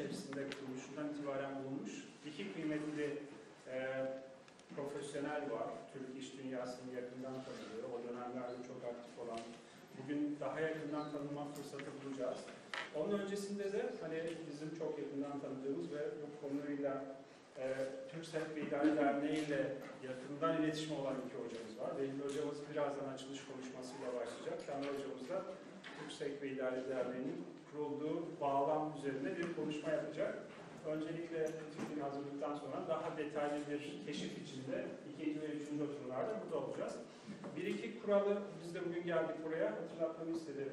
içerisinde kuruluşundan itibaren bulunmuş iki kıymetli e, profesyonel var. Türk iş dünyasını yakından tanıyor. O dönemlerde çok aktif olan. Bugün daha yakından tanıma fırsatı bulacağız. Onun öncesinde de hani bizim çok yakından tanıdığımız ve bu konuyla e, Türk Sevk ve İdare Derneği ile yakından iletişim olan iki hocamız var. Benim hocamız birazdan açılış konuşmasıyla başlayacak. Kenan hocamız da Türk Sevk ve İdare Derneği'nin kurulduğu bağlam üzerinde bir konuşma yapacak. Öncelikle fikrini hazırladıktan sonra daha detaylı bir keşif içinde ikinci ve üçüncü oturumlarda burada olacağız. Bir iki kuralı biz de bugün geldik buraya hatırlatmamı istedi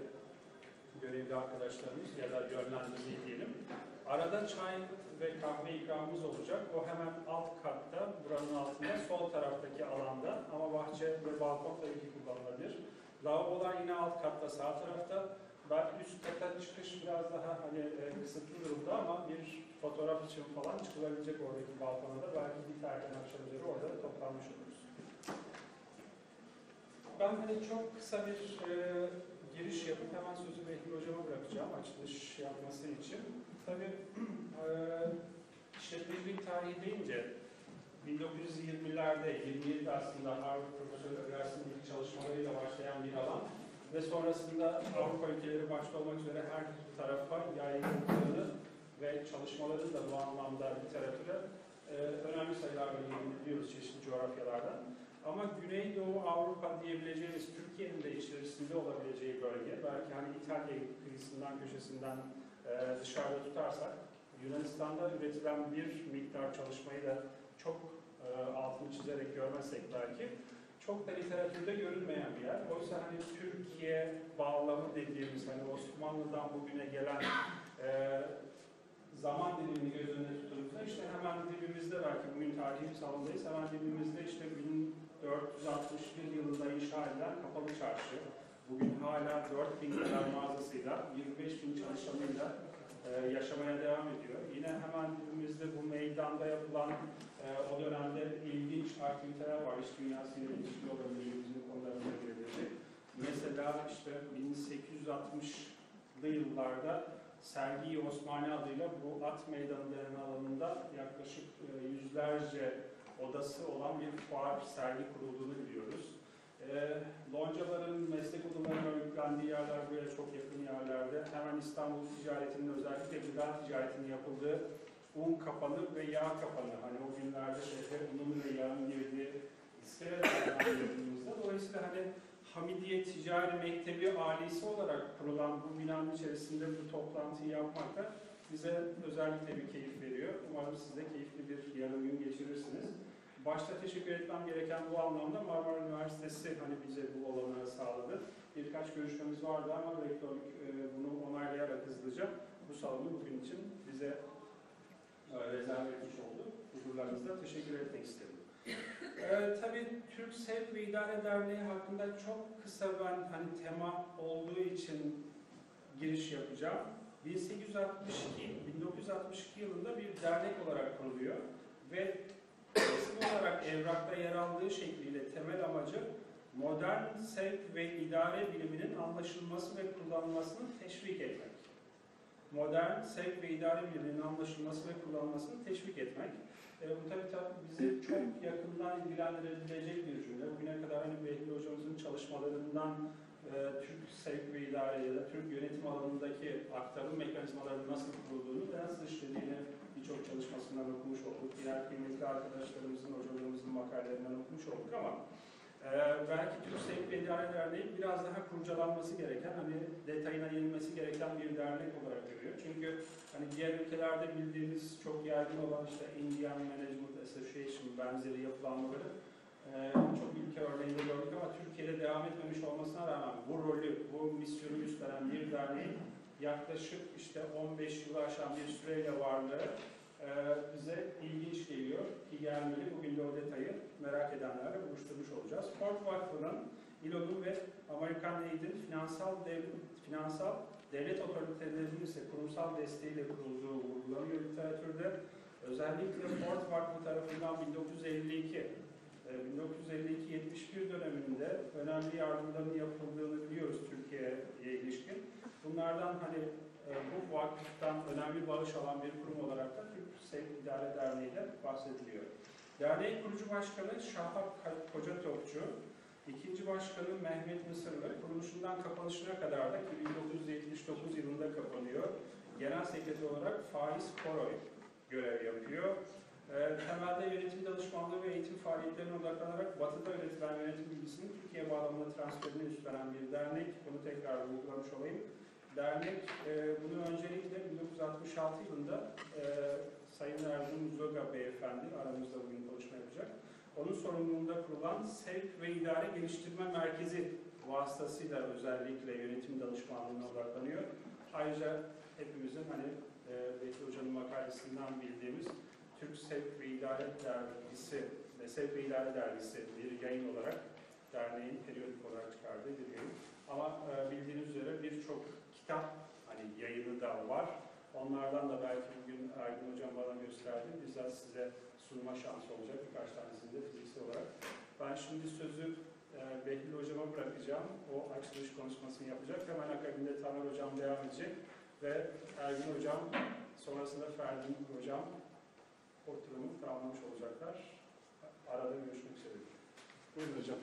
görevli arkadaşlarımız ya da yönlendirmeyi diyelim. Arada çay ve kahve ikramımız olacak. O hemen alt katta, buranın altında, sol taraftaki alanda ama bahçe ve balkon tabii ki kullanılabilir. Lavabolar yine alt katta, sağ tarafta. Belki üst kata çıkış biraz daha hani e, kısıtlı durumda ama bir fotoğraf için falan çıkılabilecek oradaki balkona belki bir erken akşam üzeri orada da toplanmış oluruz. Ben hani çok kısa bir e, giriş yapıp hemen sözü Behlül Hocam'a bırakacağım açılış yapması için. Tabii e, işletmecilik tarihi deyince 1920'lerde, 27'de aslında Harvard Profesör Üniversitesi'nin ilk çalışmalarıyla başlayan bir alan ve sonrasında Avrupa ülkeleri başta olmak üzere her tarafa yayıldığını ve çalışmaların da bu anlamda literatüre e, önemli sayılarla biliyoruz çeşitli coğrafyalardan. Ama Güneydoğu Avrupa diyebileceğimiz Türkiye'nin de içerisinde olabileceği bölge, belki hani İtalya kıyısından, köşesinden e, dışarıda tutarsak, Yunanistan'da üretilen bir miktar çalışmayı da çok e, altını çizerek görmezsek belki, çok da literatürde görünmeyen bir yer. Oysa hani Türkiye bağlamı dediğimiz, hani Osmanlı'dan bugüne gelen e, zaman dilimini göz önüne tutulursa işte hemen dibimizde belki bugün tarihi salondayız. Hemen dibimizde işte 1461 yılında inşa edilen Kapalı Çarşı. Bugün hala 4000 kadar mağazasıyla, 25 bin çalışanıyla e, yaşamaya devam ediyor. Yine hemen dibimizde bu meydanda yapılan e, o dönemde ilginç aktiviteler var. İş dünyasıyla ilişkili olabilecek konularına girebilecek. Mesela işte 1860'lı yıllarda Sergi Osmani adıyla bu at meydanı denen alanında yaklaşık e, yüzlerce odası olan bir fuar sergi kurulduğunu biliyoruz. E, loncaların, meslek odalarının örgütlendiği yerler buraya çok yakın yerlerde. Hemen İstanbul ticaretinin özellikle gıda ticaretinin yapıldığı un kapanı ve yağ kapanı. Hani o günlerde şehre unun ve yağın girdiği yapıldığımızda. Dolayısıyla hani Hamidiye Ticari Mektebi ailesi olarak kurulan bu binanın içerisinde bu toplantıyı yapmak da bize özellikle bir keyif veriyor. Umarım siz de keyifli bir. Başta teşekkür etmem gereken bu anlamda Marmara Üniversitesi hani bize bu olanağı sağladı. Birkaç görüşmemiz vardı ama rektörlük e, bunu onaylayarak hızlıca bu salonu bugün için bize e, rezerve etmiş oldu. Huzurlarınızda teşekkür etmek istedim. Ee, tabii Türk Sevk ve İdare Derneği hakkında çok kısa ben hani tema olduğu için giriş yapacağım. 1862, 1962 yılında bir dernek olarak kuruluyor ve resmi olarak evrakta yer aldığı şekliyle temel amacı modern sevk ve idare biliminin anlaşılması ve kullanılmasını teşvik etmek. Modern sevk ve idare biliminin anlaşılması ve kullanılmasını teşvik etmek. E, bu tabii, tabii bizi çok yakından ilgilendirebilecek bir cümle. Bugüne kadar hani Behlül Hocamızın çalışmalarından e, Türk sevk ve idare ya da Türk yönetim alanındaki aktarım mekanizmalarının nasıl kurulduğunu ve nasıl işlediğini birçok çalışmasından okumuş olduk. Diğer kıymetli arkadaşlarımızın, hocalarımızın makalelerinden okumuş olduk ama ee, belki Türk Sevk ve İdare Derneği biraz daha kurcalanması gereken, hani detayına yenilmesi gereken bir dernek olarak görüyor. Çünkü hani diğer ülkelerde bildiğimiz çok yaygın olan işte Indian Management Association benzeri yapılanmaları Ee, çok ülke örneğinde gördük ama Türkiye'de devam etmemiş olmasına rağmen bu rolü, bu misyonu üstlenen bir derneğin yaklaşık işte 15 yılı aşan bir süreyle varlığı e, bize ilginç geliyor ki. Bugün de o detayı merak edenlerle buluşturmuş olacağız. Ford Vakfı'nın, İLO'nun ve Amerikan Aid'in finansal devlet, finansal devlet otoritelerinin ise kurumsal desteğiyle kurulduğu vurgulanıyor literatürde. Özellikle Ford Vakfı tarafından 1952 e, 1952-71 döneminde önemli yardımların yapıldığını biliyoruz Türkiye'ye ilişkin. Bunlardan hani e, bu vakıftan önemli bağış alan bir kurum olarak da Türk Sevk İdare Derneği de bahsediliyor. Derneğin kurucu başkanı Şahap Koca Topçu, ikinci başkanı Mehmet Mısırlı, kuruluşundan kapanışına kadar da ki 1979 yılında kapanıyor. Genel sekreter olarak Faiz Koroy görev yapıyor. E, temelde yönetim danışmanlığı ve eğitim faaliyetlerine odaklanarak Batı'da üretilen yönetim bilgisinin Türkiye bağlamında transferini üstlenen bir dernek. Bunu tekrar vurgulamış olayım. Dernek e, bunu öncelikle 1966 yılında e, Sayın Erzurum Zoga Beyefendi aramızda bugün konuşma yapacak. Onun sorumluluğunda kurulan Sevk ve İdare Geliştirme Merkezi vasıtasıyla özellikle yönetim danışmanlığına odaklanıyor. Ayrıca hepimizin hani e, Betül Hoca'nın makalesinden bildiğimiz Türk Sevk ve İdare Dergisi ve Sevk ve İdare Dergisi bir yayın olarak derneğin periyodik olarak çıkardığı bir yayın. Ama e, bildiğiniz üzere birçok kitap hani yayını da var. Onlardan da belki bugün Aydın Hocam bana gösterdi. Bizzat size sunma şansı olacak birkaç tanesini de fiziksel olarak. Ben şimdi sözü e, Behlül Hocama bırakacağım. O açılış konuşmasını yapacak. Hemen akabinde Tamer Hocam devam edecek. Ve Ergin Hocam, sonrasında Ferdi Hocam oturumu tamamlamış olacaklar. Arada görüşmek üzere. Buyurun hocam.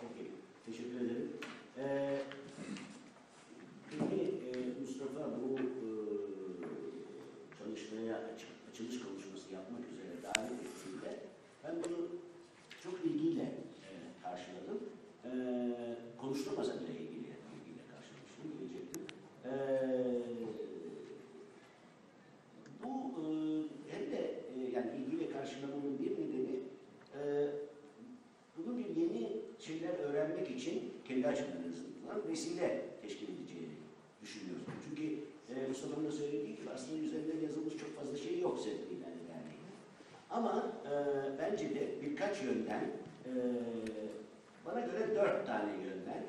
Peki, teşekkür ederim. Ee, peki e, Mustafa bu e, çalışmaya açık, açılış konuşması yapmak üzere davet ettiğinde ben bunu çok ilgiyle e, karşıladım. E, konuşturmasa bile ilgili, ilgiyle karşılamıştım diyecektim. E, bu e, hem de e, yani ilgiyle karşılamamın bir nedeni e, bunun bir yeni şeyler öğrenmek için kendi açımdan vesile teşkil edeceğini düşünüyorum. Çünkü e, Mustafa'nın söylediği gibi aslında üzerinde yazılmış çok fazla şey yok sevgili derneğinin. Ama e, bence de birkaç yönden, e, bana göre dört tane yönden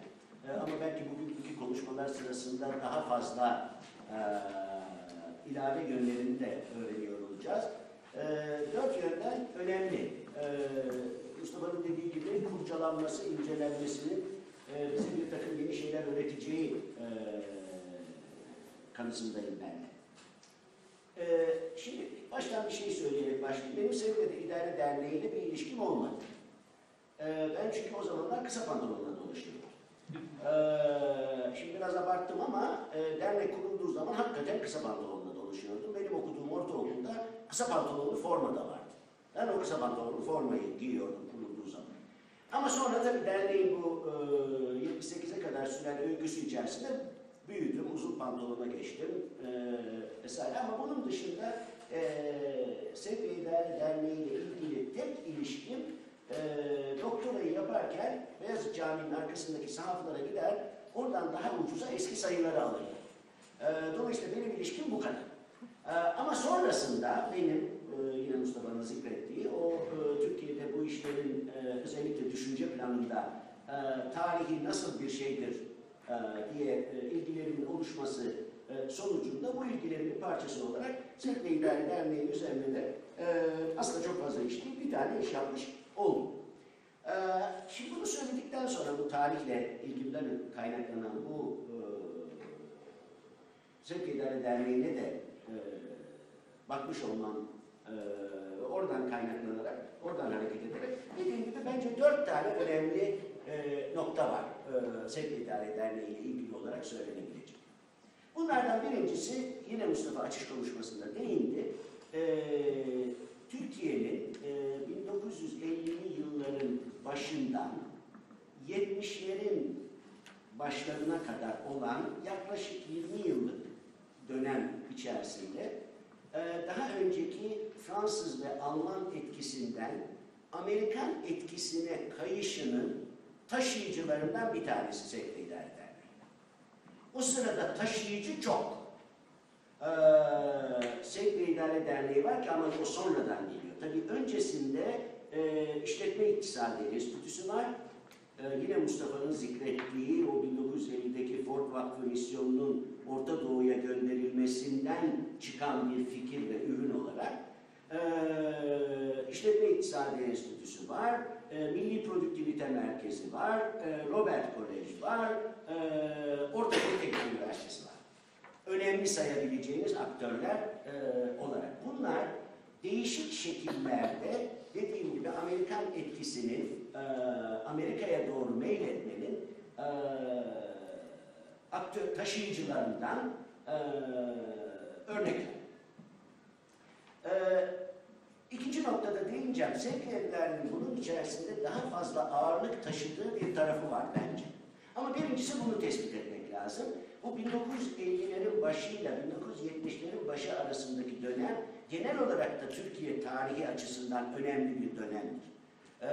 e, ama belki bugünkü konuşmalar sırasında daha fazla e, ilave yönlerini de öğreniyor olacağız. E, dört yönden önemli. E, Mustafa'nın dediği gibi kurcalanması, incelenmesinin e, bize bir takım yeni şeyler öğreteceği e, kanısındayım ben de. E, şimdi baştan bir şey söyleyerek başlayayım. Benim Sevgili İdare Derneği ile bir ilişkim olmadı. E, ben çünkü o zamanlar kısa pantolonla dolaşıyordum. E, şimdi biraz abarttım ama e, dernek kurulduğu zaman hakikaten kısa pantolonla dolaşıyordum. Benim okuduğum ortaokulda kısa pantolonlu forma da vardı. Ben o kısa pantolonlu formayı giyiyordum kurulduğu zaman. Ama sonra tabii derneğin bu e, 78'e kadar süren öyküsü içerisinde büyüdüm, uzun pantolona geçtim e, vesaire. Ama bunun dışında e, Sevgi İdare Derneği ile ilgili tek ilişkim e, doktorayı yaparken Beyazıt Camii'nin arkasındaki sahaflara gider, oradan daha ucuza eski sayıları alırım. E, dolayısıyla benim ilişkim bu kadar. E, ama sonrasında benim e, yine Mustafa'nın zikrettiği o e, Türkiye'de bu işlerin e, özellikle düşünce planında e, tarihi nasıl bir şeydir diye e, ilgilerimin oluşması e, sonucunda bu ilgilerimin parçası olarak ve İdare Derneği üzerinde de e, aslında çok fazla iş değil, bir tane iş yapmış oldum. E, şimdi bunu söyledikten sonra bu tarihle ilgimden kaynaklanan bu e, ve İdare Derneği'ne de e, bakmış olmam e, oradan kaynaklanarak, oradan hareket ederek dediğim gibi bence dört tane önemli e, nokta var e, İdare Derneği ile ilgili olarak söylenebilecek. Bunlardan birincisi yine Mustafa açış konuşmasında değindi. E, Türkiye'nin e, 1950'li yılların başından 70'lerin başlarına kadar olan yaklaşık 20 yıllık dönem içerisinde e, daha önceki Fransız ve Alman etkisinden Amerikan etkisine kayışının taşıyıcılarından bir tanesi İdare Derneği. O sırada taşıyıcı çok. Ee, ve İdare Derneği var ki ama o sonradan geliyor. Tabii öncesinde e, İşletme İktisadi Enstitüsü var. Ee, yine Mustafa'nın zikrettiği o 1950'deki Ford Vakfı misyonunun Orta Doğu'ya gönderilmesinden çıkan bir fikir ve ürün olarak e, İşletme İktisadi Enstitüsü var, e, Milli Produktivite Merkezi var, e, Robert Kolej var, e, Orta Teknik Üniversitesi var. Önemli sayabileceğiniz aktörler e, olarak. Bunlar değişik şekillerde dediğim gibi Amerikan etkisinin e, Amerika'ya doğru meyletmenin e, aktör taşıyıcılarından e, örnekler. E, ikinci noktada değineceğim. Sevk evlerinin bunun içerisinde daha fazla ağırlık taşıdığı bir tarafı var bence. Ama birincisi bunu tespit etmek lazım. Bu 1950'lerin başıyla 1970'lerin başı arasındaki dönem genel olarak da Türkiye tarihi açısından önemli bir dönemdir. Ee,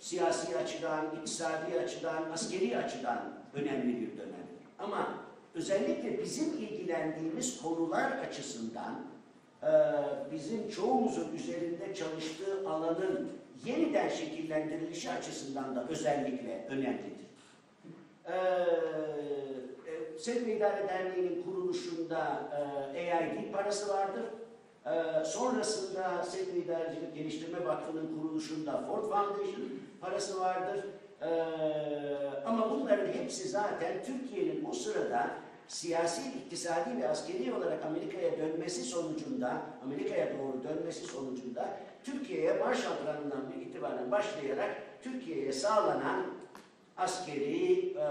siyasi açıdan, iktisadi açıdan, askeri açıdan önemli bir dönemdir. Ama özellikle bizim ilgilendiğimiz konular açısından bizim çoğumuzun üzerinde çalıştığı alanın yeniden şekillendirilişi açısından da özellikle önemlidir. Ee, e, ve İdare Derneği'nin kuruluşunda e, AID parası vardır. E, sonrasında ve İdarecilik Geliştirme Vakfı'nın kuruluşunda Ford Foundation parası vardır. E, ama bunların hepsi zaten Türkiye'nin o sırada siyasi, iktisadi ve askeri olarak Amerika'ya dönmesi sonucunda, Amerika'ya doğru dönmesi sonucunda Türkiye'ye Marshall Planı'ndan itibaren başlayarak Türkiye'ye sağlanan askeri, e,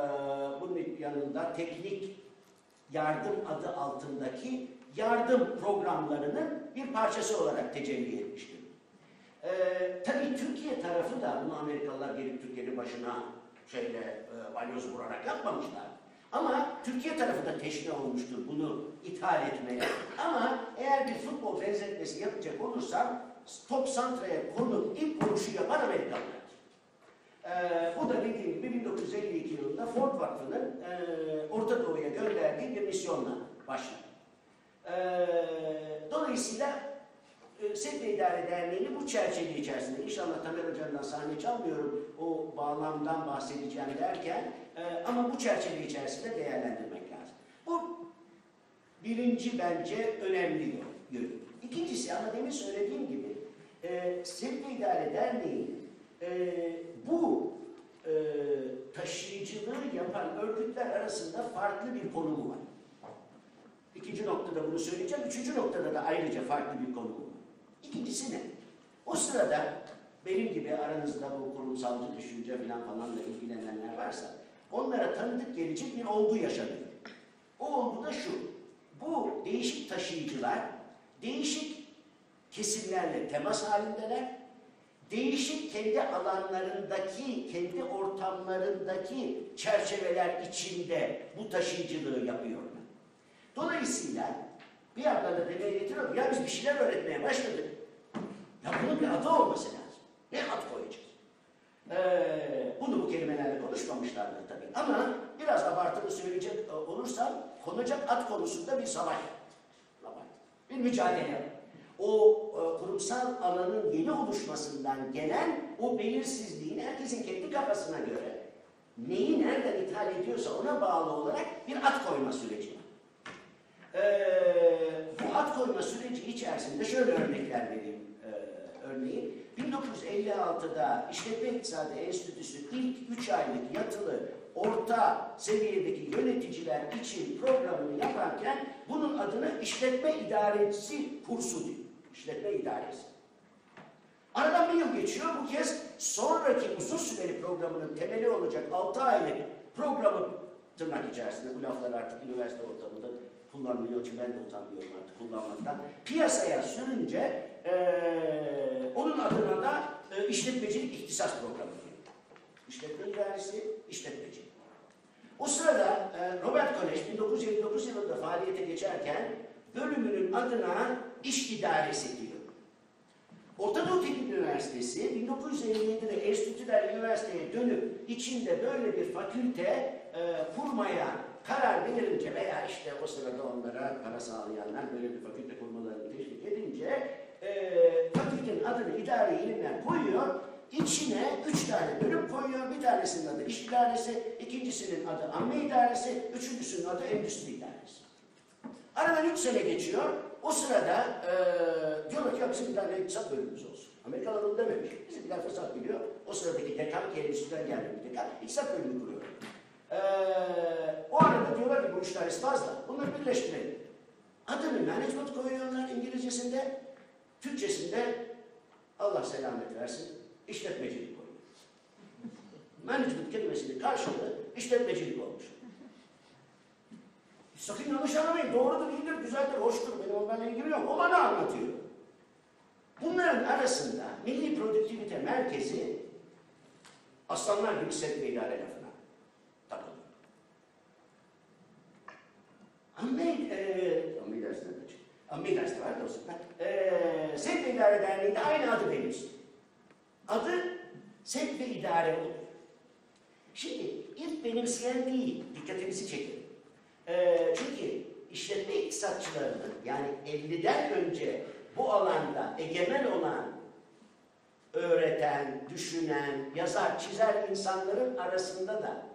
bunun yanında teknik yardım adı altındaki yardım programlarının bir parçası olarak tecelli etmiştir. E, tabii Türkiye tarafı da bunu Amerikalılar gelip Türkiye'nin başına şeyle e, balyoz vurarak yapmamışlar. Ama Türkiye tarafı da teşne olmuştur bunu ithal etmeye. Ama eğer bir futbol benzetmesi yapacak olursam top santraya konup ilk vuruşu yapan Amerikalılar. Ee, bu da dediğim gibi 1952 yılında Ford Vakfı'nın e, Orta Doğu'ya gönderdiği bir misyonla başladı. Ee, dolayısıyla e, Sevk ve İdare Derneği'ni bu çerçeve içerisinde, inşallah Tamer Hocam'dan sahne çalmıyorum, o bağlamdan bahsedeceğim derken, e, ama bu çerçeve içerisinde değerlendirmek lazım. Bu birinci bence önemli yönü. İkincisi ama demin söylediğim gibi, e, ve İdare Derneği'nin e, bu e, taşıyıcılığı yapan örgütler arasında farklı bir konumu var. İkinci noktada bunu söyleyeceğim. Üçüncü noktada da ayrıca farklı bir konumu var. İkincisi ne? O sırada benim gibi aranızda bu kurumsalcı düşünce falan falanla ilgilenenler varsa onlara tanıdık gelecek bir olgu yaşanıyor. O olgu da şu. Bu değişik taşıyıcılar değişik kesimlerle temas halindeler değişik kendi alanlarındaki, kendi ortamlarındaki çerçeveler içinde bu taşıyıcılığı yapıyorlar. Dolayısıyla bir yandan da demeye getiriyorum, ya biz bir şeyler öğretmeye başladık. Ya bunun bir adı olması lazım. Ne ad koyacağız? Ee, bunu bu kelimelerle konuşmamışlardı tabii. Ama biraz abartılı söyleyecek olursam, konacak ad konusunda bir savaş. Bir mücadele o e, kurumsal alanın yeni oluşmasından gelen o belirsizliğin herkesin kendi kafasına göre neyi nereden ithal ediyorsa ona bağlı olarak bir at koyma süreci. Ee, bu at koyma süreci içerisinde şöyle örnekler vereyim e, örneğin. 1956'da İşletme İktisadi Enstitüsü ilk 3 aylık yatılı orta seviyedeki yöneticiler için programını yaparken bunun adını işletme idaresi kursu diyor. İşletme idaresi. Aradan bir yıl geçiyor. Bu kez sonraki uzun süreli programının temeli olacak 6 aylık programı tırnak içerisinde bu laflar artık üniversite ortamında kullanılıyor ki ben de utanmıyorum artık kullanmaktan. Piyasaya sürünce ee, onun adına da e, işletmecilik ihtisas programı diyor. İşletme idaresi, işletmeci. O sırada e, Robert Kolej 1959 yılında faaliyete geçerken bölümünün adına iş idaresi diyor. Orta Doğu Teknik Üniversitesi 1957'de Enstitüler Üniversiteye dönüp içinde böyle bir fakülte e, kurmaya karar verince veya işte o sırada onlara para sağlayanlar böyle bir fakülte kurmalarını teşvik edince e, fakültenin adını idari ilimler koyuyor. İçine üç tane bölüm koyuyor. Bir tanesinin adı iş idaresi, ikincisinin adı amme idaresi, üçüncüsünün adı endüstri idaresi. Aradan üç sene geçiyor. O sırada e, diyorlar ki ya bizim bir tane iktisat bölümümüz olsun. Amerikalılar onu dememiş. Bizimkiler fırsat biliyor. O sıradaki dekan ki endüstriden geldi bir dekan. iktisat bölümü kuruyor. E, o arada diyorlar ki bu üç tanesi fazla. Bunları birleştirelim. Adını management koyuyorlar İngilizcesinde. Türkçesinde Allah selamet versin işletmecilik koyuyor. Management kelimesinin karşılığı işletmecilik olmuş. Sakın yanlış anlamayın. Doğrudur, iyidir, güzeldir, hoştur. Benim onlarla ilgim yok. O bana anlatıyor. Bunların arasında Milli Produktivite Merkezi aslanlar gibi sevk ve idare lafına takılıyor. Amme, e, amme dersi var da o zaman. E, sevk ve idare derneği de aynı adı benimsin. Adı sevk ve idare oluyor. Şimdi ilk benimseyen değil, dikkatinizi çekin. Ee, çünkü işletme iktisatçılarının yani 50'den önce bu alanda egemen olan öğreten, düşünen, yazar, çizer insanların arasında da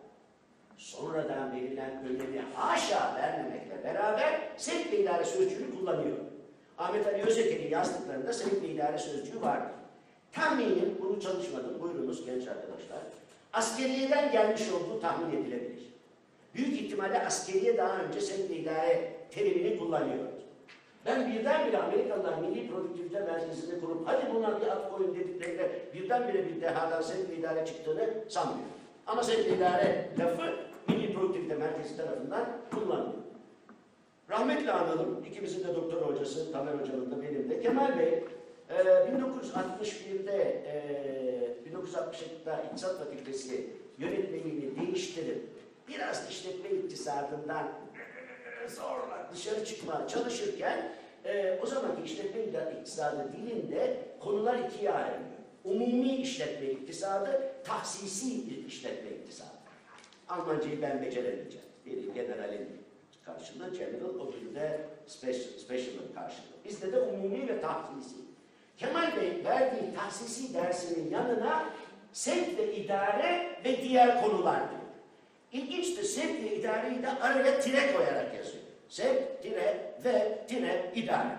sonradan verilen önemi haşa vermemekle beraber sevk ve idare sözcüğünü kullanıyor. Ahmet Ali Özeker'in yazdıklarında sevk ve idare sözcüğü vardır. Tahminim, bunu çalışmadım, buyurunuz genç arkadaşlar. Askeriyeden gelmiş olduğu tahmin edilebilir. Büyük ihtimalle askeriye daha önce sevk ve idare terimini kullanıyordu. Ben birdenbire Amerikalılar Milli Produktivite Merkezi'ni kurup hadi buna bir ad koyun dediklerinde birdenbire bir dehadan sevk ve idare çıktığını sanmıyorum. Ama sevk ve idare lafı Milli Produktivite Merkezi tarafından kullanılıyor. Rahmetli analım, ikimizin de doktor hocası, Tamer Hoca'nın da benim de. Kemal Bey, e, 1961'de, e, 1960'da İktisat Fakültesi yönetmeliğini değiştirip biraz işletme iktisadından zorla dışarı çıkmaya çalışırken e, o zamanki işletme iktisadı dilinde konular ikiye ayrılıyor. Umumi işletme iktisadı, tahsisi işletme iktisadı. Almancayı ben beceremeyeceğim. Biri generalin karşılığı general, öbürü de special, special'ın karşılığı. Bizde de umumi ve tahsisi. Kemal Bey verdiği tahsisi dersinin yanına sevk ve idare ve diğer konular diyor. İlginçtir, sevk ve idareyi de araya tire koyarak yazıyor. Sevk, tire ve tire idare.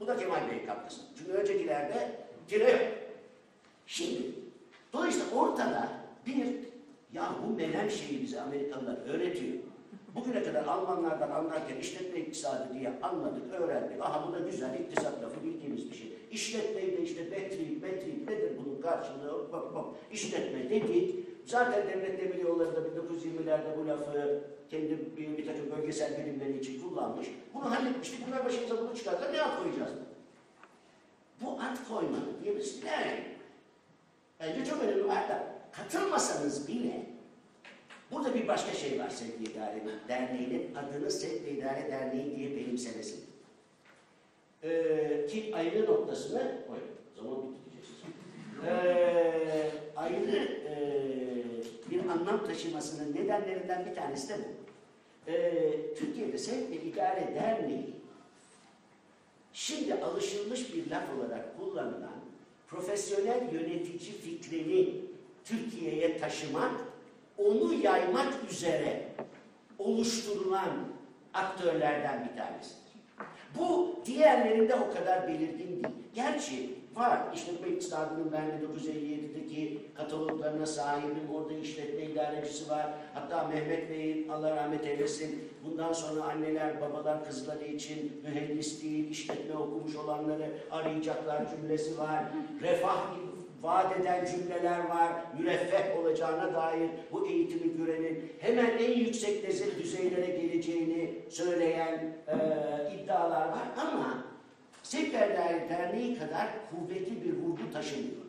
Bu da Kemal Bey'in katkısı. Çünkü öncekilerde tire yok. Şimdi, dolayısıyla ortada bir, ya bu menen şeyi bize Amerikalılar öğretiyor. Bugüne kadar Almanlardan anlarken işletme iktisadı diye anladık, öğrendik. Aha bu da güzel iktisat lafı bildiğimiz bir şey. İşletmeyi de işte metrik, metrik nedir bunun karşılığı? Bak bak işletme dedik. Zaten devlet demir yolları da 1920'lerde bu lafı kendi bir, bir takım bölgesel bilimleri için kullanmış. Bunu halletmiştik. Bunlar başımıza bunu çıkarsa ne ad koyacağız? Bu ad koymanın diye bir ne? Bence çok önemli da katılmasanız bile Burada bir başka şey var Sevgi İdare Derneği'nin adını Sevgi İdare Derneği diye benimsemesi. Ee, ki ayrı noktasını, oy, o zaman bitireceğiz. Ee, ayrı e, bir anlam taşımasının nedenlerinden bir tanesi de bu. Ee, Türkiye'de Sevgi İdare Derneği şimdi alışılmış bir laf olarak kullanılan profesyonel yönetici fikrini Türkiye'ye taşımak onu yaymak üzere oluşturulan aktörlerden bir tanesidir. Bu diğerlerinde o kadar belirgin değil. Gerçi var. İşletme iktisadının ben 1957'deki kataloglarına sahibim. Orada işletme idarecisi var. Hatta Mehmet Bey'in Allah rahmet eylesin bundan sonra anneler, babalar kızları için mühendis değil, işletme okumuş olanları arayacaklar cümlesi var. Refah gibi vaat eden cümleler var, müreffeh olacağına dair bu eğitimi görenin hemen en yüksek lezzet düzeylere geleceğini söyleyen e, iddialar var ama Sekreter Derneği kadar kuvvetli bir ruhu taşımıyor.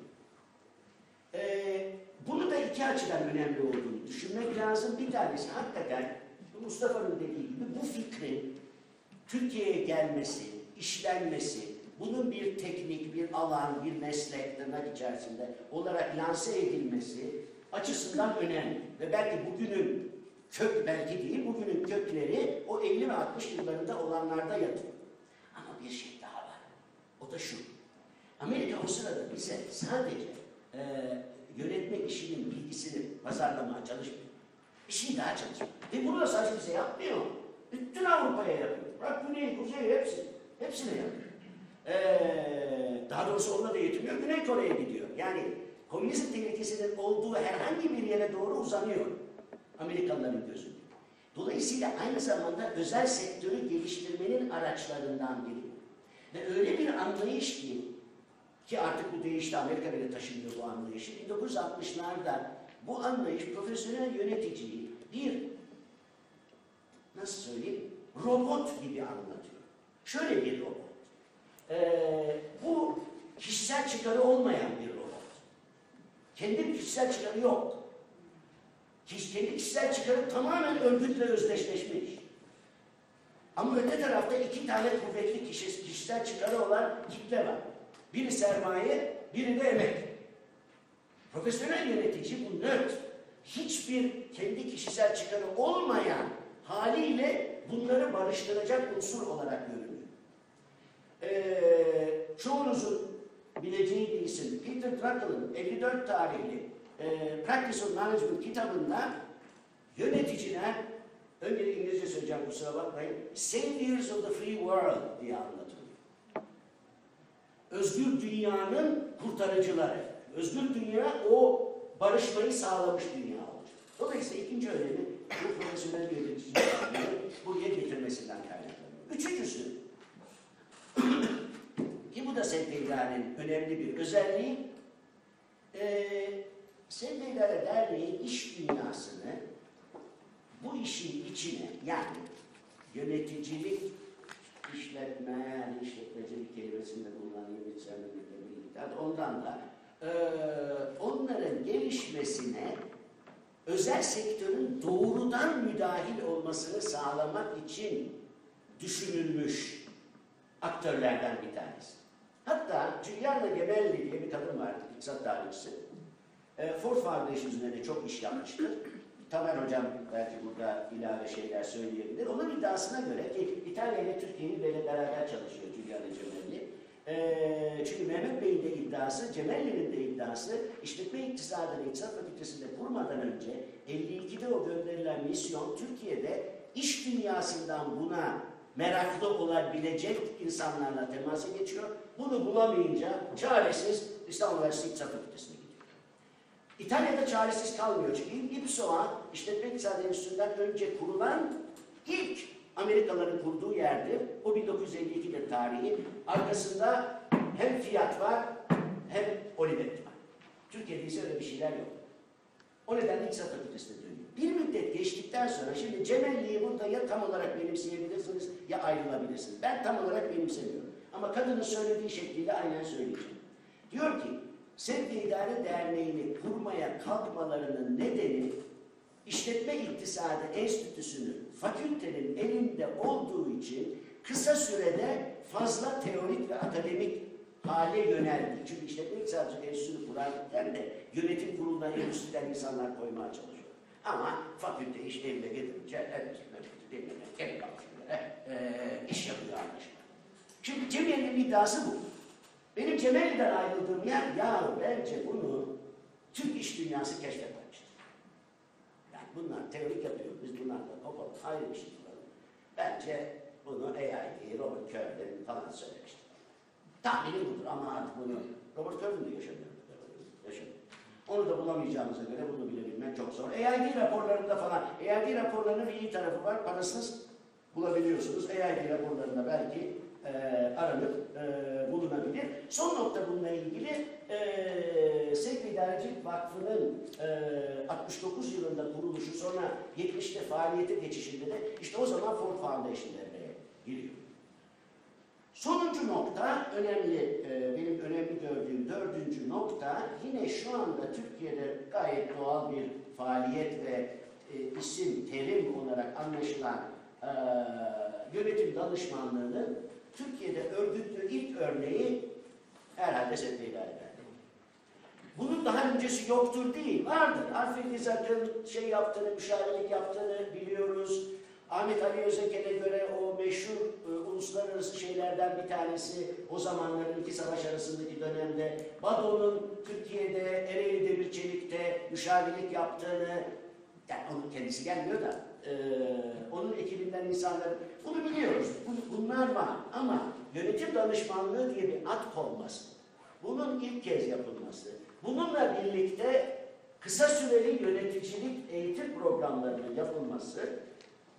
E, bunu da iki açıdan önemli olduğunu düşünmek lazım. Bir tanesi hakikaten Mustafa'nın dediği gibi bu fikrin Türkiye'ye gelmesi, işlenmesi, bunun bir teknik, bir alan, bir meslek tırnak içerisinde olarak lanse edilmesi açısından önemli. Ve belki bugünün kök belki değil, bugünün kökleri o 50 ve 60 yıllarında olanlarda yatıyor. Ama bir şey daha var. O da şu. Amerika o sırada bize sadece e, yönetme işinin bilgisini pazarlamaya çalışmıyor. Bir şey daha çalışıyor. Ve bunu da sadece bize yapmıyor. Bütün Avrupa'ya yapıyor. Bırak Güney, Kuzey hepsi. Hepsine yapıyor. Ee, daha doğrusu onunla da yetinmiyor. Güney Kore'ye gidiyor. Yani komünizm tehlikesinin olduğu herhangi bir yere doğru uzanıyor. Amerikalıların gözünde. Dolayısıyla aynı zamanda özel sektörü geliştirmenin araçlarından biri. Ve öyle bir anlayış ki, ki artık bu değişti, Amerika bile taşınıyor bu anlayışı. 1960'larda bu anlayış profesyonel yöneticiyi bir, nasıl söyleyeyim, robot gibi anlatıyor. Şöyle bir robot. Ee, bu kişisel çıkarı olmayan bir robot. Kendi kişisel çıkarı yok. Kendi kişisel çıkarı tamamen örgütle özdeşleşmiş. Ama öte tarafta iki tane kuvvetli kişi, kişisel çıkarı olan kitle var. Biri sermaye, biri de emek. Profesyonel yönetici bu nötr. Hiçbir kendi kişisel çıkarı olmayan haliyle bunları barıştıracak unsur olarak görünüyor. Ee, çoğunuzun bileceği bir isim Peter Drucker'ın 54 tarihli e, Practice of Management kitabında yöneticiler önce İngilizce söyleyeceğim kusura bakmayın Saviors of the Free World diye anlatılıyor. Özgür dünyanın kurtarıcıları. Özgür dünya o barışmayı sağlamış dünya olacak. Dolayısıyla ikinci önemi bu profesyonel yöneticinin buraya getirmesinden kaynaklanıyor. Üçüncüsü ki bu da Sevde İdare'nin önemli bir özelliği. Ee, Sevde İdare Derneği iş dünyasını bu işin içine yani yöneticilik, işletme, yani işletmecilik kelimesinde kullanılan yöneticilikle birlikte ondan da ee, onların gelişmesine özel sektörün doğrudan müdahil olmasını sağlamak için düşünülmüş aktörlerden bir tanesi. Hatta Giuliana Gemelli diye bir kadın var, iktisat tarihçisi. E, Ford Foundation üzerine çok iş yapmıştır. Tamer Hocam belki burada ilave şeyler söyleyebilir. Onun iddiasına göre ki İtalya ile Türkiye'yi böyle beraber çalışıyor Giuliana Gemelli. E, çünkü Mehmet Bey'in de iddiası, Cemelli'nin de iddiası işletme iktisadını iktisat fakültesinde kurmadan önce 52'de o gönderilen misyon Türkiye'de iş dünyasından buna meraklı olabilecek insanlarla temasa geçiyor. Bunu bulamayınca çaresiz İstanbul Üniversitesi İktisat Fakültesi'ne gidiyor. İtalya'da çaresiz kalmıyor. Çünkü İPSO'a İşletme İktisadi Enstitüsü'nden önce kurulan ilk Amerikalıların kurduğu yerdir. O 1952'de tarihi. Arkasında hem fiyat var hem olivet var. Türkiye'de ise öyle bir şeyler yok. O nedenle İktisat Fakültesi'ne dönüyor. Bir müddet geçtikten sonra şimdi Cemelli'yi burada ya tam olarak benimseyebilirsiniz ya ayrılabilirsiniz. Ben tam olarak benimsemiyorum. Ama kadının söylediği şekliyle aynen söyleyeceğim. Diyor ki Sevgi İdare Derneği'ni kurmaya kalkmalarının nedeni işletme iktisadı enstitüsünün fakültenin elinde olduğu için kısa sürede fazla teorik ve akademik hale yöneldi. Çünkü işletme iktisadı enstitüsünü kurarken de yönetim kurulundan endüstriden insanlar koymaya çalışıyor. Ama fakülte işte eline getirince geri iş yapıyor anlaşılan. Şimdi Cemil'in iddiası bu. Benim Cemil'den ayrıldığım yer ya bence bunu Türk iş dünyası keşfetmemiştir. Yani bunlar teorik yapıyor. Biz bunlarla bir şey yapalım. Bence bunu AID, Robert Kervin falan söylemiştir. Tahminim budur ama artık bunu Robert Kervin de yaşamıyor. Yaşamıyor. Onu da bulamayacağımıza göre bunu bilebilmek çok zor. AID raporlarında falan, AID raporlarının bir iyi tarafı var, parasız bulabiliyorsunuz. AID raporlarında belki e, aranıp e, bulunabilir. Son nokta bununla ilgili e, Sevgi İdarecilik Vakfı'nın e, 69 yılında kuruluşu sonra 70'te faaliyete geçişinde de işte o zaman Ford Foundation devreye giriyor. Sonuncu nokta, önemli, e, benim önemli gördüğüm dördüncü nokta, yine şu anda Türkiye'de gayet doğal bir faaliyet ve e, isim, terim olarak anlaşılan e, yönetim danışmanlığının Türkiye'de örgütlü ilk örneği herhalde İdare Derneği. Bunun daha öncesi yoktur değil, vardır. Arifet İzak'ın şey yaptığını, müşavirlik yaptığını biliyoruz. Ahmet Ali Özeken'e göre o meşhur e, uluslararası şeylerden bir tanesi o zamanların iki savaş arasındaki dönemde Bado'nun Türkiye'de Ereğli Demir Çelik'te müşavirlik yaptığını yani onun kendisi gelmiyor da e, onun ekibinden insanlar bunu biliyoruz. Bu- Bunlar var ama yönetim danışmanlığı diye bir at konması. Bunun ilk kez yapılması. Bununla birlikte kısa süreli yöneticilik eğitim programlarının yapılması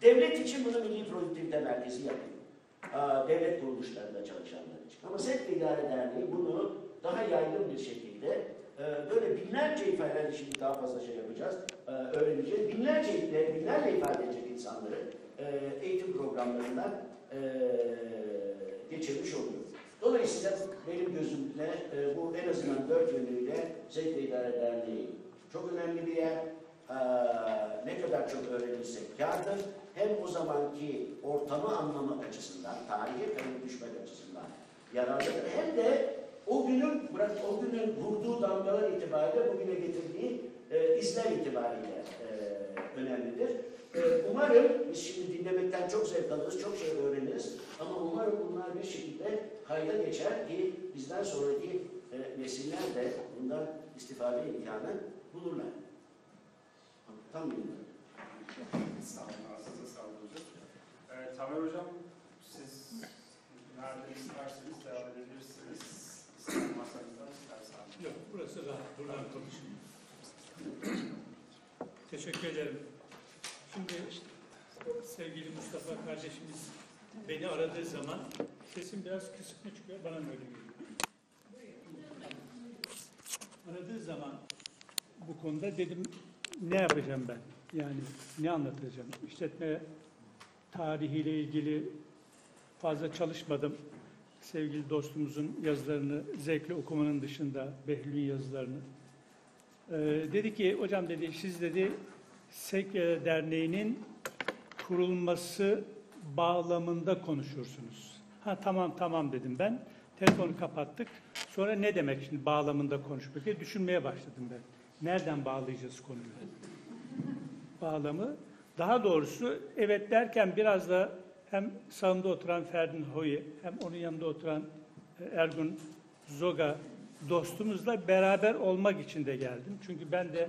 devlet için bunu Milli Produktivite Merkezi yapıyor. Devlet kuruluşlarında çalışanlar için. Ama SET İdare Derneği bunu daha yaygın bir şekilde e, böyle binlerce ifade, şimdi daha fazla şey yapacağız, e, öğreneceğiz. Binlerce, binlerle ifade edecek insanları e, eğitim programlarından e, geçirmiş oluyor. Dolayısıyla benim gözümde e, bu en azından dört yönüyle Zevk ve İdare Derneği çok önemli bir yer. Ee, ne kadar çok öğrenirsek kârdır. Hem o zamanki ortamı anlamak açısından, tarihe kayıp düşmek açısından yararlıdır. Hem de o günün, o günün vurduğu damgalar itibariyle bugüne getirdiği e, izler itibariyle e, önemlidir. E, umarım, biz şimdi dinlemekten çok zevk alırız, çok şey öğreniriz ama umarım bunlar bir şekilde kayda geçer ki bizden sonraki e, nesiller de bundan istifade imkanı bulurlar. Tam bilmiyorum. Sağ olun, ağzınıza sağlık hocam. Ee, Tamer hocam, siz nerede isterseniz devam edebilirsiniz. İster masanızdan, istersen. Yok, burası rahat. Buradan konuşayım. Teşekkür ederim. Şimdi sevgili Mustafa kardeşimiz beni aradığı zaman sesim biraz kısık mı çıkıyor? Bana mı öyle geliyor? Aradığı zaman bu konuda dedim ne yapacağım ben? Yani ne anlatacağım? İşletme tarihiyle ilgili fazla çalışmadım. Sevgili dostumuzun yazılarını zevkle okumanın dışında Behlül'ün yazılarını. Ee, dedi ki hocam dedi siz dedi Sekre Derneği'nin kurulması bağlamında konuşursunuz. Ha tamam tamam dedim ben. Telefonu kapattık. Sonra ne demek şimdi bağlamında konuşmak diye düşünmeye başladım ben. Nereden bağlayacağız konuyu? Bağlamı. Daha doğrusu evet derken biraz da hem sağımda oturan Ferdin Hoyi hem onun yanında oturan e, Ergun Zoga dostumuzla beraber olmak için de geldim. Çünkü ben de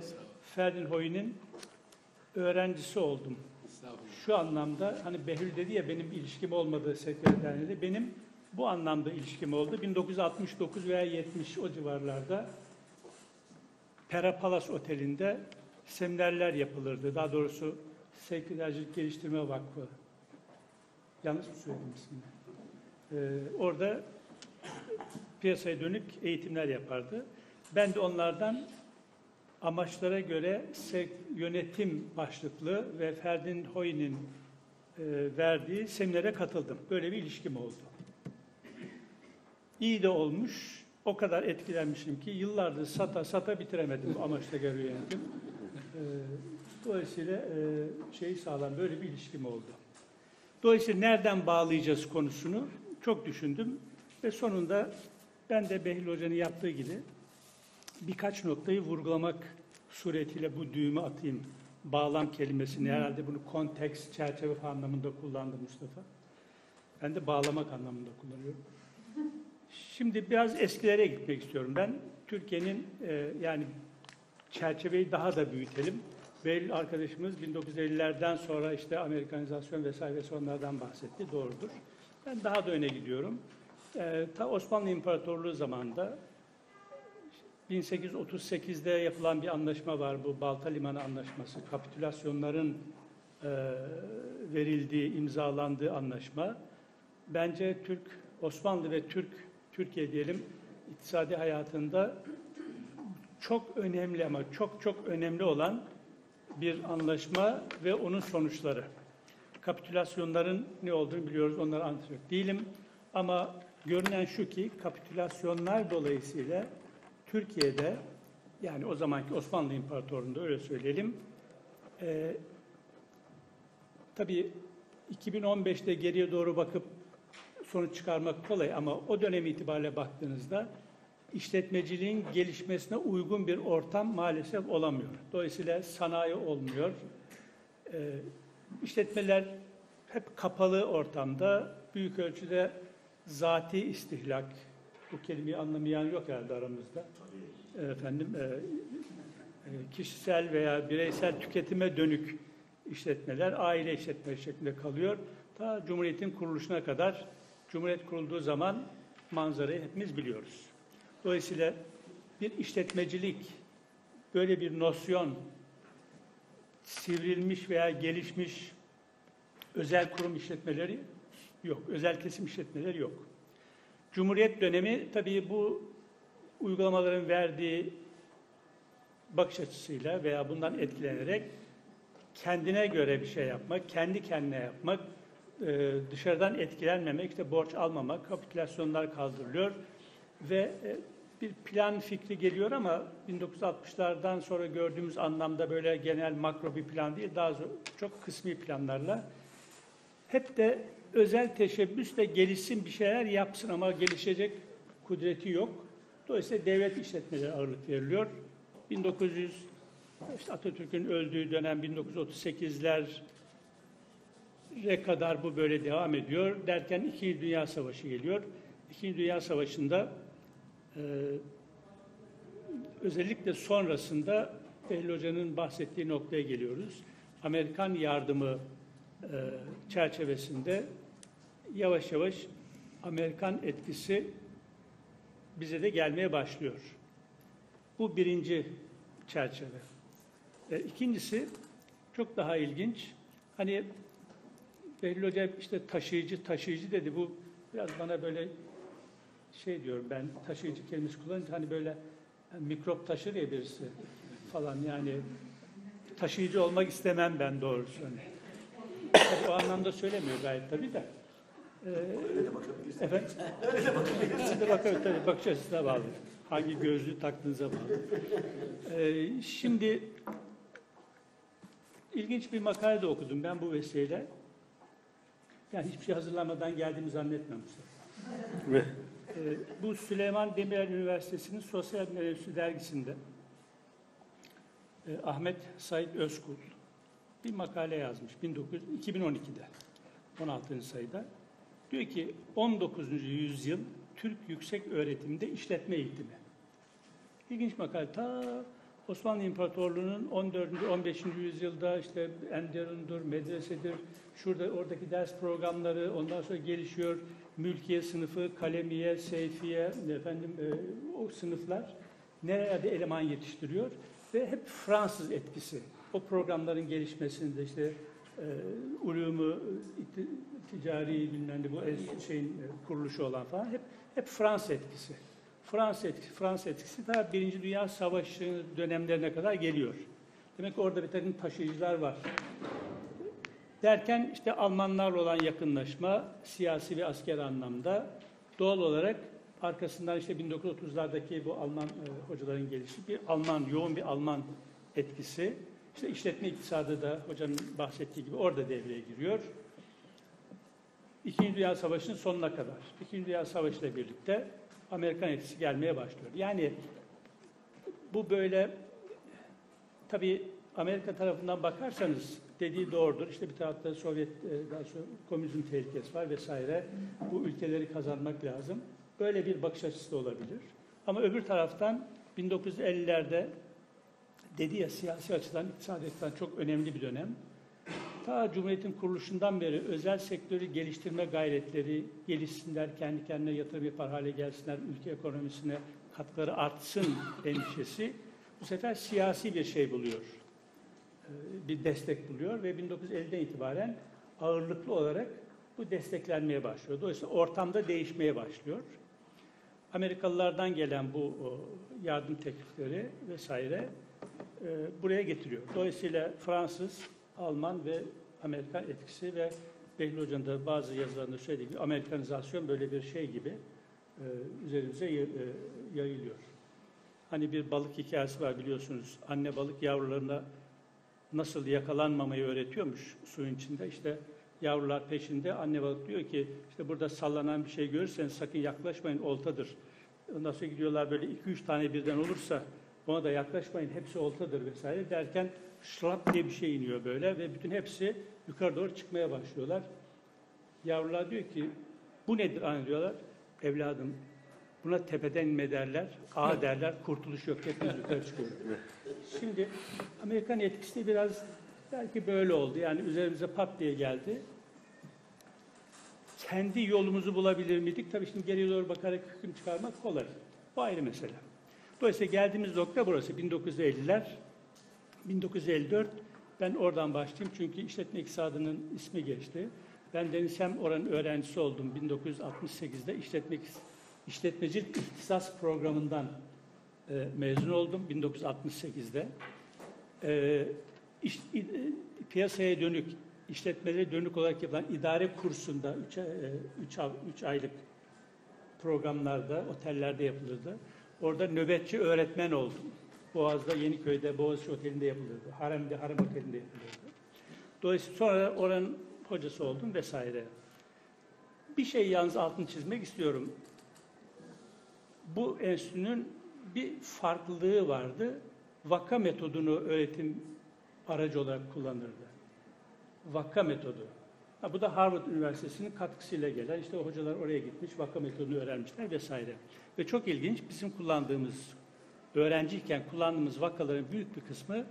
Ferdin Hoyi'nin öğrencisi oldum. Şu anlamda hani Behlül dedi ya benim ilişkim olmadığı sekreterliğinde benim bu anlamda ilişkim oldu. 1969 veya 70 o civarlarda Pera Palace Oteli'nde seminerler yapılırdı. Daha doğrusu Sekretercilik Geliştirme Vakfı. Yanlış mı söyledim ismini? Ee, orada piyasaya dönük eğitimler yapardı. Ben de onlardan amaçlara göre yönetim başlıklı ve Ferdin Hoy'nin e, verdiği seminere katıldım. Böyle bir ilişkim oldu. İyi de olmuş. O kadar etkilenmişim ki yıllardır sata sata bitiremedim amaçla göre yönetim. Dolayısıyla e, şeyi sağlam böyle bir ilişkim oldu. Dolayısıyla nereden bağlayacağız konusunu çok düşündüm ve sonunda ben de Behlül Hoca'nın yaptığı gibi birkaç noktayı vurgulamak suretiyle bu düğümü atayım. Bağlam kelimesini herhalde bunu konteks, çerçeve anlamında kullandı Mustafa. Ben de bağlamak anlamında kullanıyorum. Şimdi biraz eskilere gitmek istiyorum. Ben Türkiye'nin e, yani çerçeveyi daha da büyütelim. Behlül arkadaşımız 1950'lerden sonra işte Amerikanizasyon vesaire onlardan bahsetti. Doğrudur. Ben daha da öne gidiyorum. Ee, ta Osmanlı İmparatorluğu zamanında 1838'de yapılan bir anlaşma var. Bu Balta Limanı Anlaşması. Kapitülasyonların e, verildiği, imzalandığı anlaşma. Bence Türk, Osmanlı ve Türk, Türkiye diyelim iktisadi hayatında çok önemli ama çok çok önemli olan bir anlaşma ve onun sonuçları. Kapitülasyonların ne olduğunu biliyoruz, onları anlatacak değilim. Ama görünen şu ki kapitülasyonlar dolayısıyla Türkiye'de yani o zamanki Osmanlı İmparatorluğu'nda öyle söyleyelim. E, tabii 2015'te geriye doğru bakıp sonuç çıkarmak kolay ama o dönem itibariyle baktığınızda işletmeciliğin gelişmesine uygun bir ortam maalesef olamıyor. Dolayısıyla sanayi olmuyor. Ee, işletmeler hep kapalı ortamda, büyük ölçüde zati istihlak, bu kelimeyi anlamayan yok herhalde aramızda. Efendim, e, e, kişisel veya bireysel tüketime dönük işletmeler aile işletme şeklinde kalıyor. Ta Cumhuriyet'in kuruluşuna kadar, Cumhuriyet kurulduğu zaman manzarayı hepimiz biliyoruz. Dolayısıyla bir işletmecilik, böyle bir nosyon, sivrilmiş veya gelişmiş özel kurum işletmeleri yok. Özel kesim işletmeleri yok. Cumhuriyet dönemi tabii bu uygulamaların verdiği bakış açısıyla veya bundan etkilenerek kendine göre bir şey yapmak, kendi kendine yapmak, e, dışarıdan etkilenmemek, işte borç almamak, kapitülasyonlar kaldırılıyor ve e, bir plan fikri geliyor ama 1960'lardan sonra gördüğümüz anlamda böyle genel makro bir plan değil, daha çok kısmi planlarla hep de özel teşebbüsle gelişsin bir şeyler yapsın ama gelişecek kudreti yok. Dolayısıyla devlet işletmeleri ağırlık veriliyor. 1900 işte Atatürk'ün öldüğü dönem 1938'ler kadar bu böyle devam ediyor. Derken İkinci Dünya Savaşı geliyor. İkinci Dünya Savaşı'nda e, özellikle sonrasında Behlül Hoca'nın bahsettiği noktaya geliyoruz. Amerikan yardımı e, çerçevesinde yavaş yavaş Amerikan etkisi bize de gelmeye başlıyor. Bu birinci çerçeve. E, ikincisi çok daha ilginç. Hani Behlül Hoca işte taşıyıcı taşıyıcı dedi. Bu biraz bana böyle şey diyorum ben taşıyıcı kelimesi kullanınca hani böyle yani mikrop taşır ya birisi falan yani taşıyıcı olmak istemem ben doğrusu. Hani. Tabii o anlamda söylemiyor gayet tabii de. Ee, efendim? Öyle de bakabilirsiniz. Bakabilir, tabii bakış açısına bağlı. Hangi gözlüğü taktığınıza bağlı. Ee, şimdi ilginç bir makale de okudum ben bu vesileyle. Yani hiçbir şey hazırlamadan geldiğimi zannetmem bu sefer. Ee, bu Süleyman Demirel Üniversitesi'nin Sosyal Bilimler dergisinde e, Ahmet Said Özkul bir makale yazmış 19, 2012'de 16. sayıda. Diyor ki 19. yüzyıl Türk yüksek öğretimde işletme eğitimi. İlginç makale. Ta Osmanlı İmparatorluğu'nun 14. 15. yüzyılda işte Enderun'dur, medresedir, şurada oradaki ders programları ondan sonra gelişiyor. Mülkiye sınıfı, kalemiye, seyfiye, efendim e, o sınıflar nerelerde eleman yetiştiriyor ve hep Fransız etkisi. O programların gelişmesinde işte e, ulumu, ticari bilmem bu şeyin e, kuruluşu olan falan hep hep Fransız etkisi. Fransız etkisi, Fransız etkisi daha Birinci Dünya Savaşı dönemlerine kadar geliyor. Demek ki orada bir takım taşıyıcılar var. Derken işte Almanlarla olan yakınlaşma siyasi ve asker anlamda doğal olarak arkasından işte 1930'lardaki bu Alman e, hocaların gelişi bir Alman yoğun bir Alman etkisi. İşte işletme iktisadı da hocanın bahsettiği gibi orada devreye giriyor. İkinci Dünya Savaşı'nın sonuna kadar. İkinci Dünya Savaşı ile birlikte Amerikan etkisi gelmeye başlıyor. Yani bu böyle tabii Amerika tarafından bakarsanız dediği doğrudur. İşte bir tarafta Sovyet, e, daha sonra komünizm tehlikesi var vesaire. Bu ülkeleri kazanmak lazım. Böyle bir bakış açısı da olabilir. Ama öbür taraftan 1950'lerde dedi ya siyasi açıdan, iktisadi açıdan çok önemli bir dönem. Ta Cumhuriyet'in kuruluşundan beri özel sektörü geliştirme gayretleri, gelişsinler, kendi kendine yatırım yapar hale gelsinler, ülke ekonomisine katkıları artsın endişesi bu sefer siyasi bir şey buluyor. Ee, Bir destek buluyor ve 1950'den itibaren ağırlıklı olarak bu desteklenmeye başlıyor. Dolayısıyla ortamda değişmeye başlıyor. Amerikalılardan gelen bu yardım teklifleri vesaire e, buraya getiriyor. Dolayısıyla Fransız, Alman ve Amerikan etkisi ve Behlül Hoca'nın da bazı yazılarında söylediği gibi Amerikanizasyon böyle bir şey gibi e, üzerimize e, yayılıyor. Hani bir balık hikayesi var biliyorsunuz. Anne balık yavrularına nasıl yakalanmamayı öğretiyormuş suyun içinde. İşte Yavrular peşinde. Anne balık diyor ki işte burada sallanan bir şey görürseniz sakın yaklaşmayın oltadır. Ondan sonra gidiyorlar böyle 2-3 tane birden olursa ona da yaklaşmayın hepsi oltadır vesaire derken şlap diye bir şey iniyor böyle ve bütün hepsi yukarı doğru çıkmaya başlıyorlar. Yavrular diyor ki bu nedir anne diyorlar. Evladım buna tepeden inme derler, A derler, kurtuluş yok, hepimiz yukarı çıkıyoruz. Şimdi Amerikan etkisi de biraz belki böyle oldu. Yani üzerimize pat diye geldi. Kendi yolumuzu bulabilir miydik? Tabii şimdi geriye doğru bakarak hüküm çıkarmak kolay. Bu ayrı mesele. Dolayısıyla geldiğimiz nokta burası. 1950'ler, 1954. Ben oradan başlayayım çünkü işletme iktisadının ismi geçti. Ben Deniz Hem oranın öğrencisi oldum 1968'de işletme işletmecilik ihtisas programından e, mezun oldum 1968'de. E, iş, e, piyasaya dönük, işletmelere dönük olarak yapılan idare kursunda 3 aylık programlarda, otellerde yapılırdı. Orada nöbetçi öğretmen oldum. Boğaz'da, Yeniköy'de, Boğaziçi Oteli'nde yapılırdı. Harem'de, Harem Oteli'nde yapılırdı. Dolayısıyla sonra oranın hocası oldum vesaire. Bir şey yalnız altını çizmek istiyorum. Bu enstitünün bir farklılığı vardı. Vaka metodunu öğretim aracı olarak kullanırdı. Vaka metodu. Ha, bu da Harvard Üniversitesi'nin katkısıyla gelen, işte o hocalar oraya gitmiş, vaka metodunu öğrenmişler vesaire. Ve çok ilginç, bizim kullandığımız, öğrenciyken kullandığımız vakaların büyük bir kısmı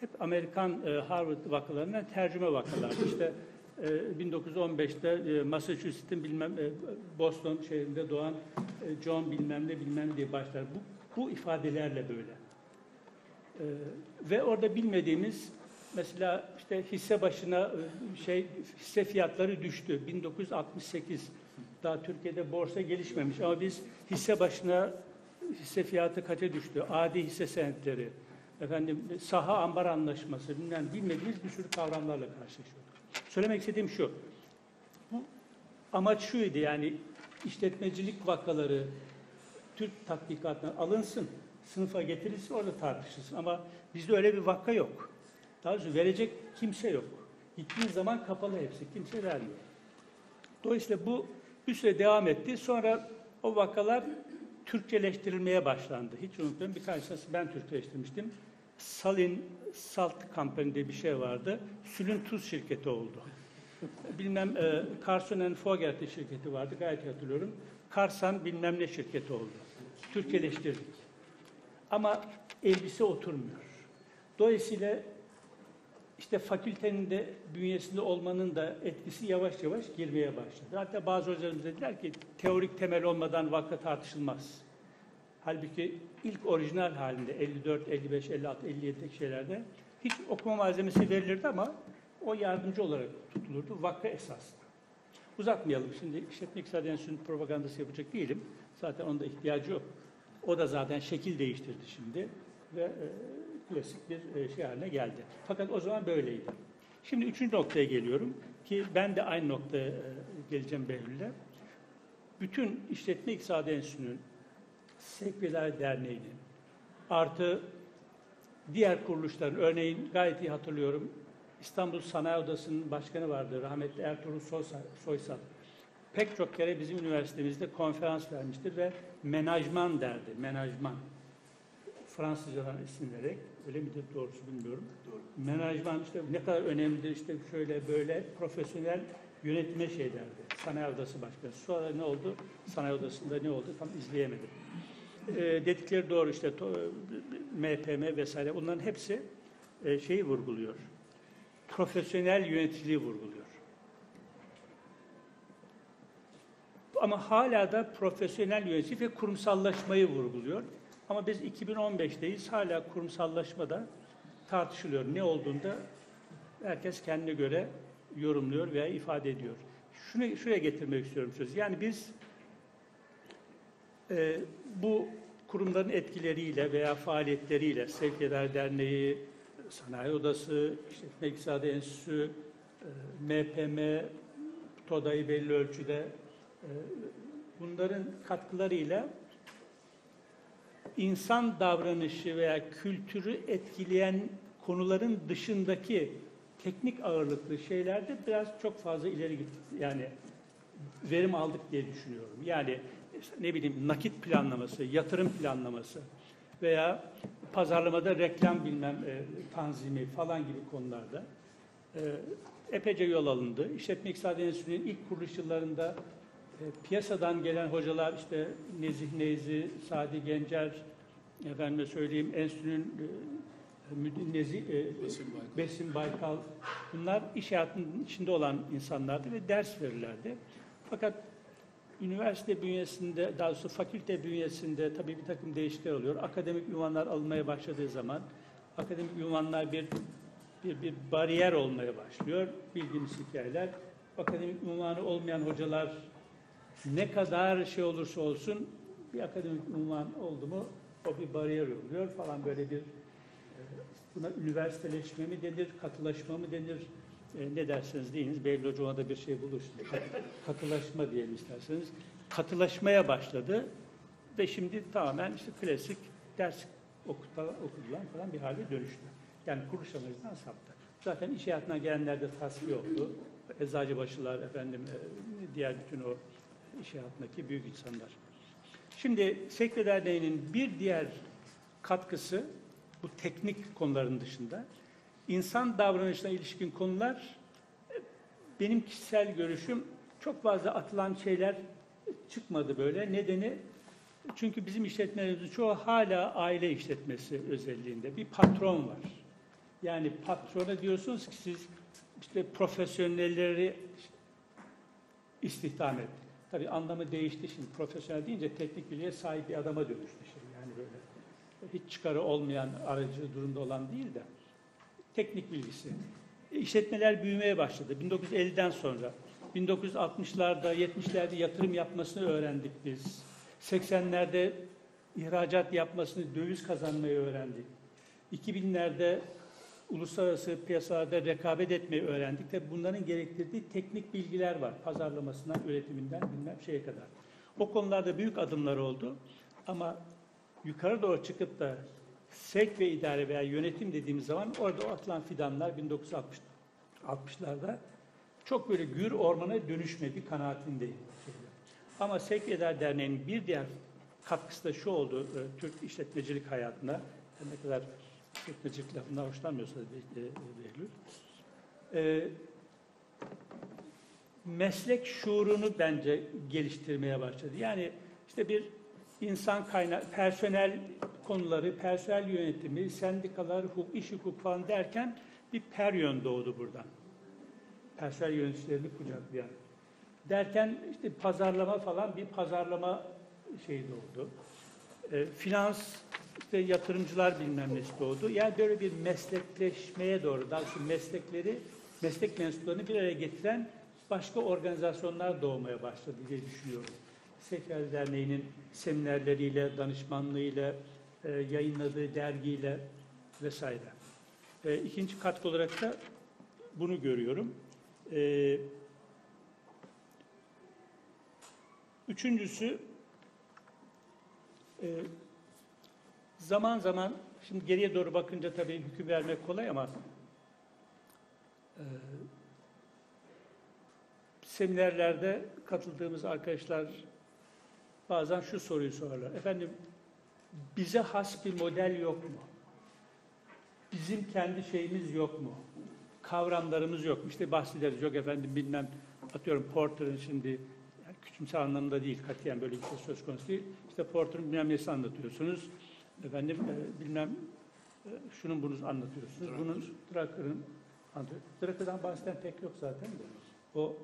hep Amerikan e, Harvard vakalarından tercüme vakalar. İşte e, 1915'te e, Massachusetts'in bilmem e, Boston şehrinde doğan John bilmem ne bilmem diye başlar. Bu, bu ifadelerle böyle. E, ve orada bilmediğimiz mesela işte hisse başına e, şey hisse fiyatları düştü. 1968 daha Türkiye'de borsa gelişmemiş ama biz hisse başına hisse fiyatı kaça düştü? Adi hisse senetleri, efendim saha ambar anlaşması, bilmem bilmediğimiz bir sürü kavramlarla karşılaşıyorduk. Söylemek istediğim şu. Bu amaç şuydu yani işletmecilik vakaları Türk tatbikatına alınsın, sınıfa getirilsin, orada tartışılsın. Ama bizde öyle bir vaka yok. Daha doğrusu verecek kimse yok. Gittiğin zaman kapalı hepsi, kimse vermiyor. Dolayısıyla bu bir süre devam etti. Sonra o vakalar Türkçeleştirilmeye başlandı. Hiç unutmuyorum birkaç tanesi ben Türkçeleştirmiştim. Salin Salt Company diye bir şey vardı. Sülün Tuz şirketi oldu. Bilmem e, Carson Fogerty şirketi vardı gayet hatırlıyorum. Karsan bilmem ne şirketi oldu. Türkçeleştirdik. Ama elbise oturmuyor. Dolayısıyla işte fakültenin de bünyesinde olmanın da etkisi yavaş yavaş girmeye başladı. Hatta bazı hocalarımız dediler ki teorik temel olmadan vaka tartışılmaz. Halbuki ilk orijinal halinde 54, 55, 56, 57'deki şeylerde hiç okuma malzemesi verilirdi ama o yardımcı olarak tutulurdu. Vaka esaslı. Uzatmayalım. Şimdi işletme iktisadi propagandası yapacak değilim. Zaten onda ihtiyacı yok. O da zaten şekil değiştirdi şimdi ve e, klasik bir e, şey haline geldi. Fakat o zaman böyleydi. Şimdi üçüncü noktaya geliyorum ki ben de aynı noktaya e, geleceğim Behlül'le. Bütün işletme iktisadi enstitüsünün Sekreter Derneği'nin artı diğer kuruluşların örneğin gayet iyi hatırlıyorum İstanbul Sanayi Odası'nın başkanı vardı rahmetli Ertuğrul Soysal. Pek çok kere bizim üniversitemizde konferans vermiştir ve menajman derdi, menajman. Fransızcadan esinlenerek, öyle midir doğrusu bilmiyorum. Doğru. Menajman işte ne kadar önemlidir işte şöyle böyle profesyonel yönetme şey derdi. Sanayi Odası Başkanı. Sonra ne oldu? Sanayi Odası'nda ne oldu tam izleyemedim. E, dedikleri doğru işte to, MPM vesaire bunların hepsi e, şeyi vurguluyor. Profesyonel yöneticiliği vurguluyor. Ama hala da profesyonel yönetici ve kurumsallaşmayı vurguluyor. Ama biz 2015'teyiz. Hala kurumsallaşmada tartışılıyor. Ne olduğunda herkes kendine göre yorumluyor veya ifade ediyor. Şunu şuraya getirmek istiyorum sözü. Yani biz e, bu kurumların etkileriyle veya faaliyetleriyle Sevkiyatlar Derneği, Sanayi Odası, İşletme İktisadi Enstitüsü, e, MPM, TODA'yı belli ölçüde e, bunların katkılarıyla insan davranışı veya kültürü etkileyen konuların dışındaki teknik ağırlıklı şeylerde biraz çok fazla ileri gittik. Yani verim aldık diye düşünüyorum. Yani ne bileyim nakit planlaması, yatırım planlaması veya pazarlamada reklam bilmem e, tanzimi falan gibi konularda e, epeyce yol alındı. İşletme İktisadi Enstitüsü'nün ilk kuruluş yıllarında e, piyasadan gelen hocalar işte Nezih Neyzi, Sadi Gencer, efendime söyleyeyim enstitünün e, Nezih, e, Besim Baykal bunlar iş hayatının içinde olan insanlardı ve ders verirlerdi. Fakat üniversite bünyesinde, daha doğrusu fakülte bünyesinde tabii bir takım değişiklikler oluyor. Akademik ünvanlar alınmaya başladığı zaman akademik ünvanlar bir bir, bir bariyer olmaya başlıyor. Bildiğimiz hikayeler. Akademik ünvanı olmayan hocalar ne kadar şey olursa olsun bir akademik ünvan oldu mu o bir bariyer oluyor falan böyle bir e, buna üniversiteleşme mi denir, katılaşma mı denir, e, ne derseniz deyiniz. Behlül Hoca da bir şey bulur. şimdi. Kat- Katılaşma diyelim isterseniz. Katılaşmaya başladı ve şimdi tamamen işte klasik ders okuta, okutulan falan bir hale dönüştü. Yani kuruluş amacından saptı. Zaten iş hayatına gelenlerde tasfiye yoktu. Eczacıbaşılar, efendim, e, diğer bütün o iş hayatındaki büyük insanlar. Şimdi Sekre Derneği'nin bir diğer katkısı bu teknik konuların dışında insan davranışına ilişkin konular benim kişisel görüşüm çok fazla atılan şeyler çıkmadı böyle. Nedeni çünkü bizim işletmelerimizin çoğu hala aile işletmesi özelliğinde. Bir patron var. Yani patrona diyorsunuz ki siz işte profesyonelleri istihdam et. Tabii anlamı değişti şimdi. Profesyonel deyince teknik bilgiye sahip bir adama dönüştü şimdi. Yani böyle hiç çıkarı olmayan, aracı durumda olan değil de teknik bilgisi. İşletmeler büyümeye başladı. 1950'den sonra 1960'larda, 70'lerde yatırım yapmasını öğrendik biz. 80'lerde ihracat yapmasını, döviz kazanmayı öğrendik. 2000'lerde uluslararası piyasalarda rekabet etmeyi öğrendik. Tabii bunların gerektirdiği teknik bilgiler var. Pazarlamasından, üretiminden bilmem şeye kadar. O konularda büyük adımlar oldu. Ama yukarı doğru çıkıp da sevk ve idare veya yönetim dediğimiz zaman orada o atılan fidanlar 1960'larda çok böyle gür ormana dönüşmedi kanaatindeyim. Ama ve İdare Derneği'nin bir diğer katkısı da şu oldu e, Türk işletmecilik hayatına. Ne kadar işletmecilik lafından hoşlanmıyorsa Be- e, Behlül. E, meslek şuurunu bence geliştirmeye başladı. Yani işte bir insan kaynağı, personel konuları, personel yönetimi, sendikalar, hukuk, iş hukuk falan derken bir peryon doğdu buradan. Personel yöneticilerini kucaklayan. Derken işte pazarlama falan bir pazarlama şeyi doğdu. E, finans, işte yatırımcılar bilmem nesi doğdu. Yani böyle bir meslekleşmeye doğru, daha doğrusu meslekleri, meslek mensuplarını bir araya getiren başka organizasyonlar doğmaya başladı diye düşünüyorum. Sefer Derneği'nin seminerleriyle, danışmanlığıyla, e, yayınladığı dergiyle vesaire. E, ikinci katkı olarak da bunu görüyorum. E, üçüncüsü e, zaman zaman şimdi geriye doğru bakınca tabii hüküm vermek kolay ama e, seminerlerde katıldığımız arkadaşlar bazen şu soruyu sorarlar. Efendim bize has bir model yok mu? Bizim kendi şeyimiz yok mu? Kavramlarımız yok mu? İşte bahsederiz. Yok efendim bilmem atıyorum Porter'ın şimdi yani küçümser anlamda değil katiyen böyle bir şey söz konusu değil. İşte Porter'ın bilmem nesi anlatıyorsunuz. Efendim e, bilmem e, şunun bunu anlatıyorsunuz. Bunun Drucker'ın anlatıyor. Drucker'dan bahseden pek yok zaten de. O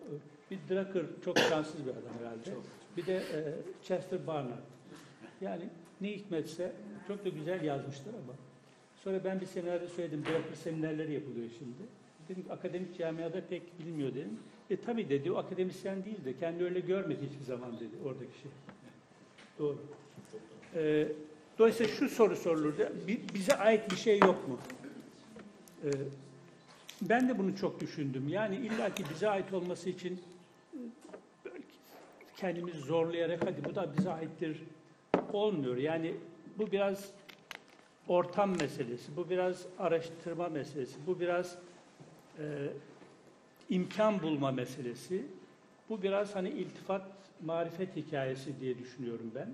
e, bir Drucker çok şanssız bir adam herhalde. Bir de e, Chester Barnard. Yani ne hikmetse çok da güzel yazmışlar ama. Sonra ben bir seminerde söyledim. Drucker seminerleri yapılıyor şimdi. Dedim ki akademik camiada pek bilmiyor dedim. E tabii dedi o akademisyen değil de kendi öyle görmedi hiçbir zaman dedi oradaki şey. Doğru. E, dolayısıyla şu soru sorulurdu. Bi- Bize ait bir şey yok mu? E, ben de bunu çok düşündüm. Yani illaki bize ait olması için kendimizi zorlayarak hadi bu da bize aittir olmuyor. Yani bu biraz ortam meselesi, bu biraz araştırma meselesi, bu biraz e, imkan bulma meselesi. Bu biraz hani iltifat, marifet hikayesi diye düşünüyorum ben.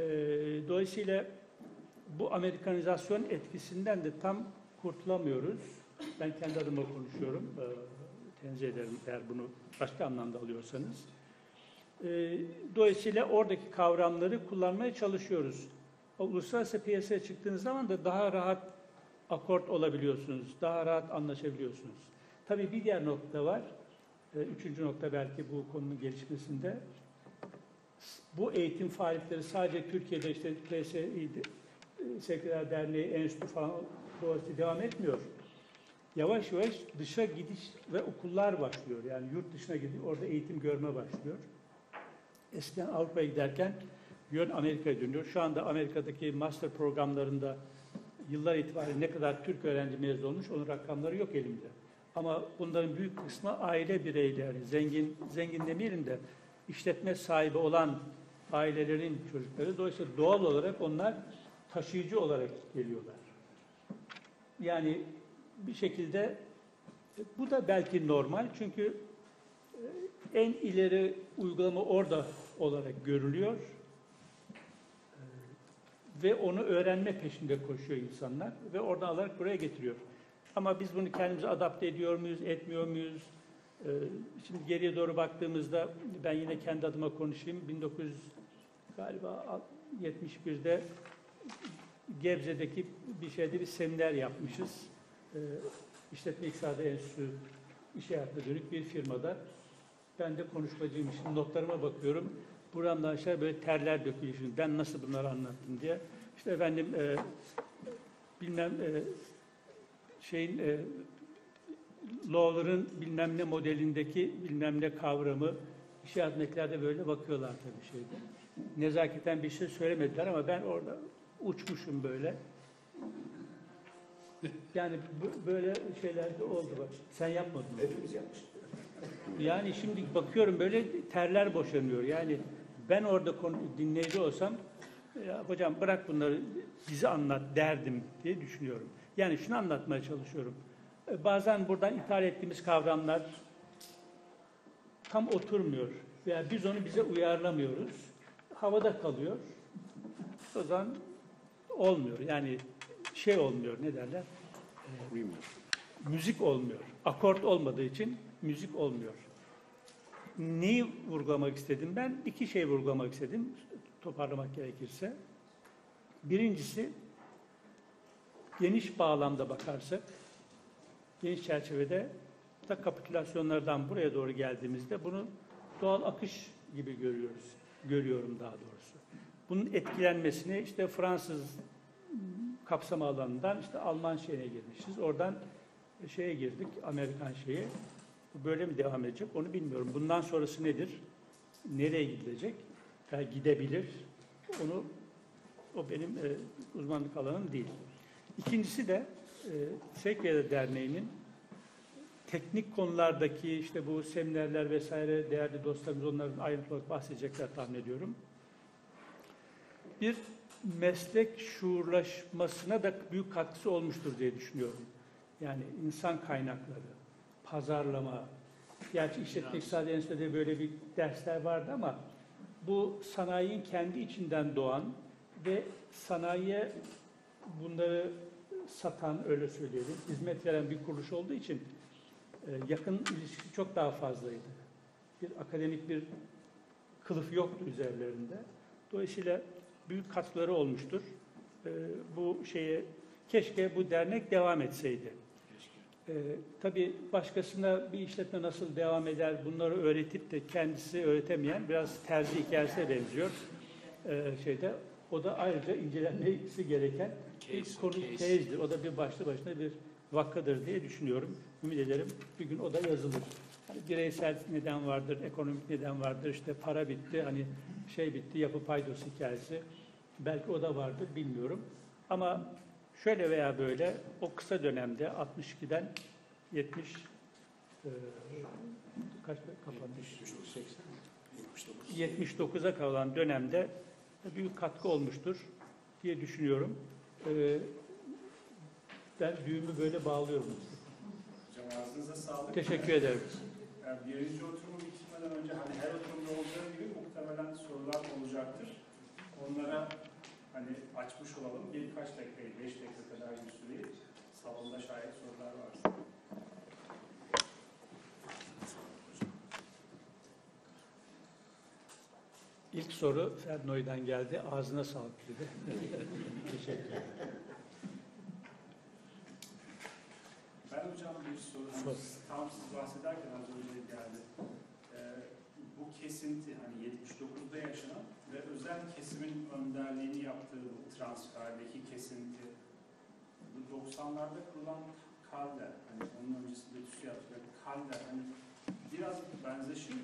E, dolayısıyla bu Amerikanizasyon etkisinden de tam kurtulamıyoruz. Ben kendi adıma konuşuyorum. E, tenzih ederim eğer bunu başka anlamda alıyorsanız. E, dolayısıyla oradaki kavramları kullanmaya çalışıyoruz. O uluslararası piyasaya çıktığınız zaman da daha rahat akort olabiliyorsunuz, daha rahat anlaşabiliyorsunuz. Tabii bir diğer nokta var. E, Üçüncü nokta belki bu konunun gelişmesinde. Bu eğitim faaliyetleri sadece Türkiye'de işte PSİ'de, e, Sekreter Derneği, Enstitü falan dolayısıyla devam etmiyor. Yavaş yavaş dışa gidiş ve okullar başlıyor. Yani yurt dışına gidiyor, orada eğitim görme başlıyor. Eskiden Avrupa'ya giderken yön Amerika'ya dönüyor. Şu anda Amerika'daki master programlarında yıllar itibariyle ne kadar Türk öğrenci mezun olmuş onun rakamları yok elimde. Ama bunların büyük kısmı aile bireyleri, zengin zengin demeyelim de işletme sahibi olan ailelerin çocukları. Dolayısıyla doğal olarak onlar taşıyıcı olarak geliyorlar. Yani bir şekilde bu da belki normal çünkü e, en ileri uygulama orada olarak görülüyor E, ve onu öğrenme peşinde koşuyor insanlar ve oradan alarak buraya getiriyor. Ama biz bunu kendimize adapte ediyor muyuz, etmiyor muyuz? E, Şimdi geriye doğru baktığımızda ben yine kendi adıma konuşayım. 1900 galiba 71'de Gebze'deki bir şeyde bir seminer yapmışız. Ee, İşletme İktisadi Enstitüsü iş hayatına dönük bir firmada. Ben de konuşmacıyım. Şimdi notlarıma bakıyorum. Buramdan aşağı böyle terler dökülüyor. Şimdi ben nasıl bunları anlattım diye. İşte efendim e, bilmem e, şeyin e, Lawler'ın bilmem ne modelindeki bilmem ne kavramı iş hayatındakilerde böyle bakıyorlar tabii şeyde. Nezaketen bir şey söylemediler ama ben orada uçmuşum böyle. Yani böyle şeyler de oldu. Sen yapmadın? Hepimiz yapmışız. Yani şimdi bakıyorum böyle terler boşanıyor. Yani ben orada konu, dinleyici olsam ya hocam bırak bunları bize anlat derdim diye düşünüyorum. Yani şunu anlatmaya çalışıyorum. E, Bazen buradan ithal ettiğimiz kavramlar tam oturmuyor. Veya biz onu bize uyarlamıyoruz. Havada kalıyor. O zaman olmuyor. Yani şey olmuyor ne derler? müzik olmuyor. Akort olmadığı için müzik olmuyor. Neyi vurgulamak istedim ben? İki şey vurgulamak istedim toparlamak gerekirse. Birincisi geniş bağlamda bakarsak geniş çerçevede da kapitülasyonlardan buraya doğru geldiğimizde bunu doğal akış gibi görüyoruz. Görüyorum daha doğrusu. Bunun etkilenmesini işte Fransız kapsam alanından işte Alman şeyine girmişiz. Oradan şeye girdik, Amerikan şeyi. Bu böyle mi devam edecek onu bilmiyorum. Bundan sonrası nedir? Nereye gidilecek? Ya gidebilir. Onu o benim e, uzmanlık alanım değil. İkincisi de e, Sekreter Derneği'nin teknik konulardaki işte bu seminerler vesaire değerli dostlarımız onların ayrıntılı olarak bahsedecekler tahmin ediyorum. Bir meslek şuurlaşmasına da büyük katkısı olmuştur diye düşünüyorum. Yani insan kaynakları, pazarlama, gerçi işletme iktisadi enstitüde böyle bir dersler vardı ama bu sanayinin kendi içinden doğan ve sanayiye bunları satan, öyle söyleyelim, hizmet veren bir kuruluş olduğu için e, yakın ilişkisi çok daha fazlaydı. Bir akademik bir kılıf yoktu üzerlerinde. Dolayısıyla büyük katkıları olmuştur. E, bu şeye keşke bu dernek devam etseydi. E, tabii başkasına bir işletme nasıl devam eder bunları öğretip de kendisi öğretemeyen biraz terzi hikayesine benziyor. E, şeyde o da ayrıca incelenmesi gereken bir konu case. case'dir. O da bir başlı başına bir vakadır diye düşünüyorum. Ümit ederim bir gün o da yazılır. Hani bireysel neden vardır, ekonomik neden vardır, işte para bitti, hani şey bitti, yapı paydos hikayesi. Belki o da vardır, bilmiyorum. Ama şöyle veya böyle o kısa dönemde 62'den 70 e, kaç kapanmış? 79'a kalan dönemde büyük katkı olmuştur diye düşünüyorum. E, ben düğümü böyle bağlıyorum. Hocam Ağzınıza sağlık. Teşekkür ederim. Yani birinci oturumu bitirmeden önce hani her oturumda olacağı gibi muhtemelen sorular olacaktır. Onlara hani açmış olalım. Birkaç dakikayı, beş dakika kadar bir süreyi salonda şayet sorular varsa. İlk soru Fernoy'dan geldi. Ağzına sağlık dedi. Teşekkür ederim. Ben hocam bir soru, Sor. tam siz bahsederken az önce geldi. Kesinti hani 79'da yaşanan ve özel kesimin önderliğini yaptığı bu transferdeki kesinti bu 90'larda kurulan Kalder, hani onun öncesinde TÜSİAD ve Kalder hani biraz benzeşir mi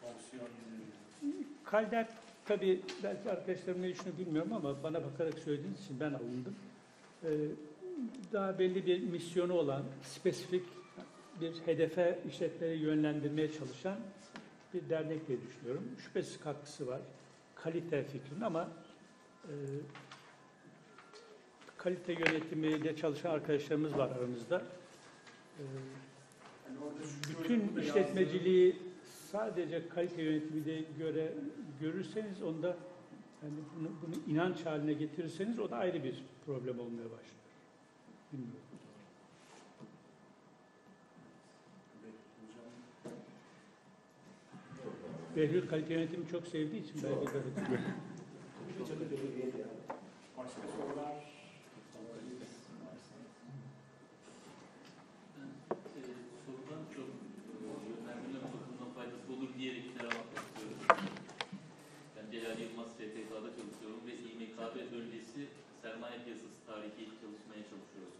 fonksiyon yönüyle? Kalder tabii belki arkadaşlarım ne düşünüyor bilmiyorum ama bana bakarak söylediğiniz için ben alındım. Ee, daha belli bir misyonu olan, spesifik bir hedefe işletmeleri yönlendirmeye çalışan bir dernek diye düşünüyorum. Şüphesiz katkısı var. Kalite fikrinin ama e, kalite yönetimiyle çalışan arkadaşlarımız var aramızda. Şu bütün işletmeciliği sadece kalite yönetimine göre görürseniz onda yani bunu, bunu inanç haline getirirseniz o da ayrı bir problem olmaya başlıyor. Bilmiyorum. yazdığı- hocam Behlül kalite yönetimi çok sevdiği için belki de başka sorular sorudan çok yönlendirme bakımından faydası olur diyerek devam istiyorum. Ben Celal Yılmaz STK'da çalışıyorum ve İMKB öncesi sermaye piyasası tarihi çalışmaya çalışıyoruz.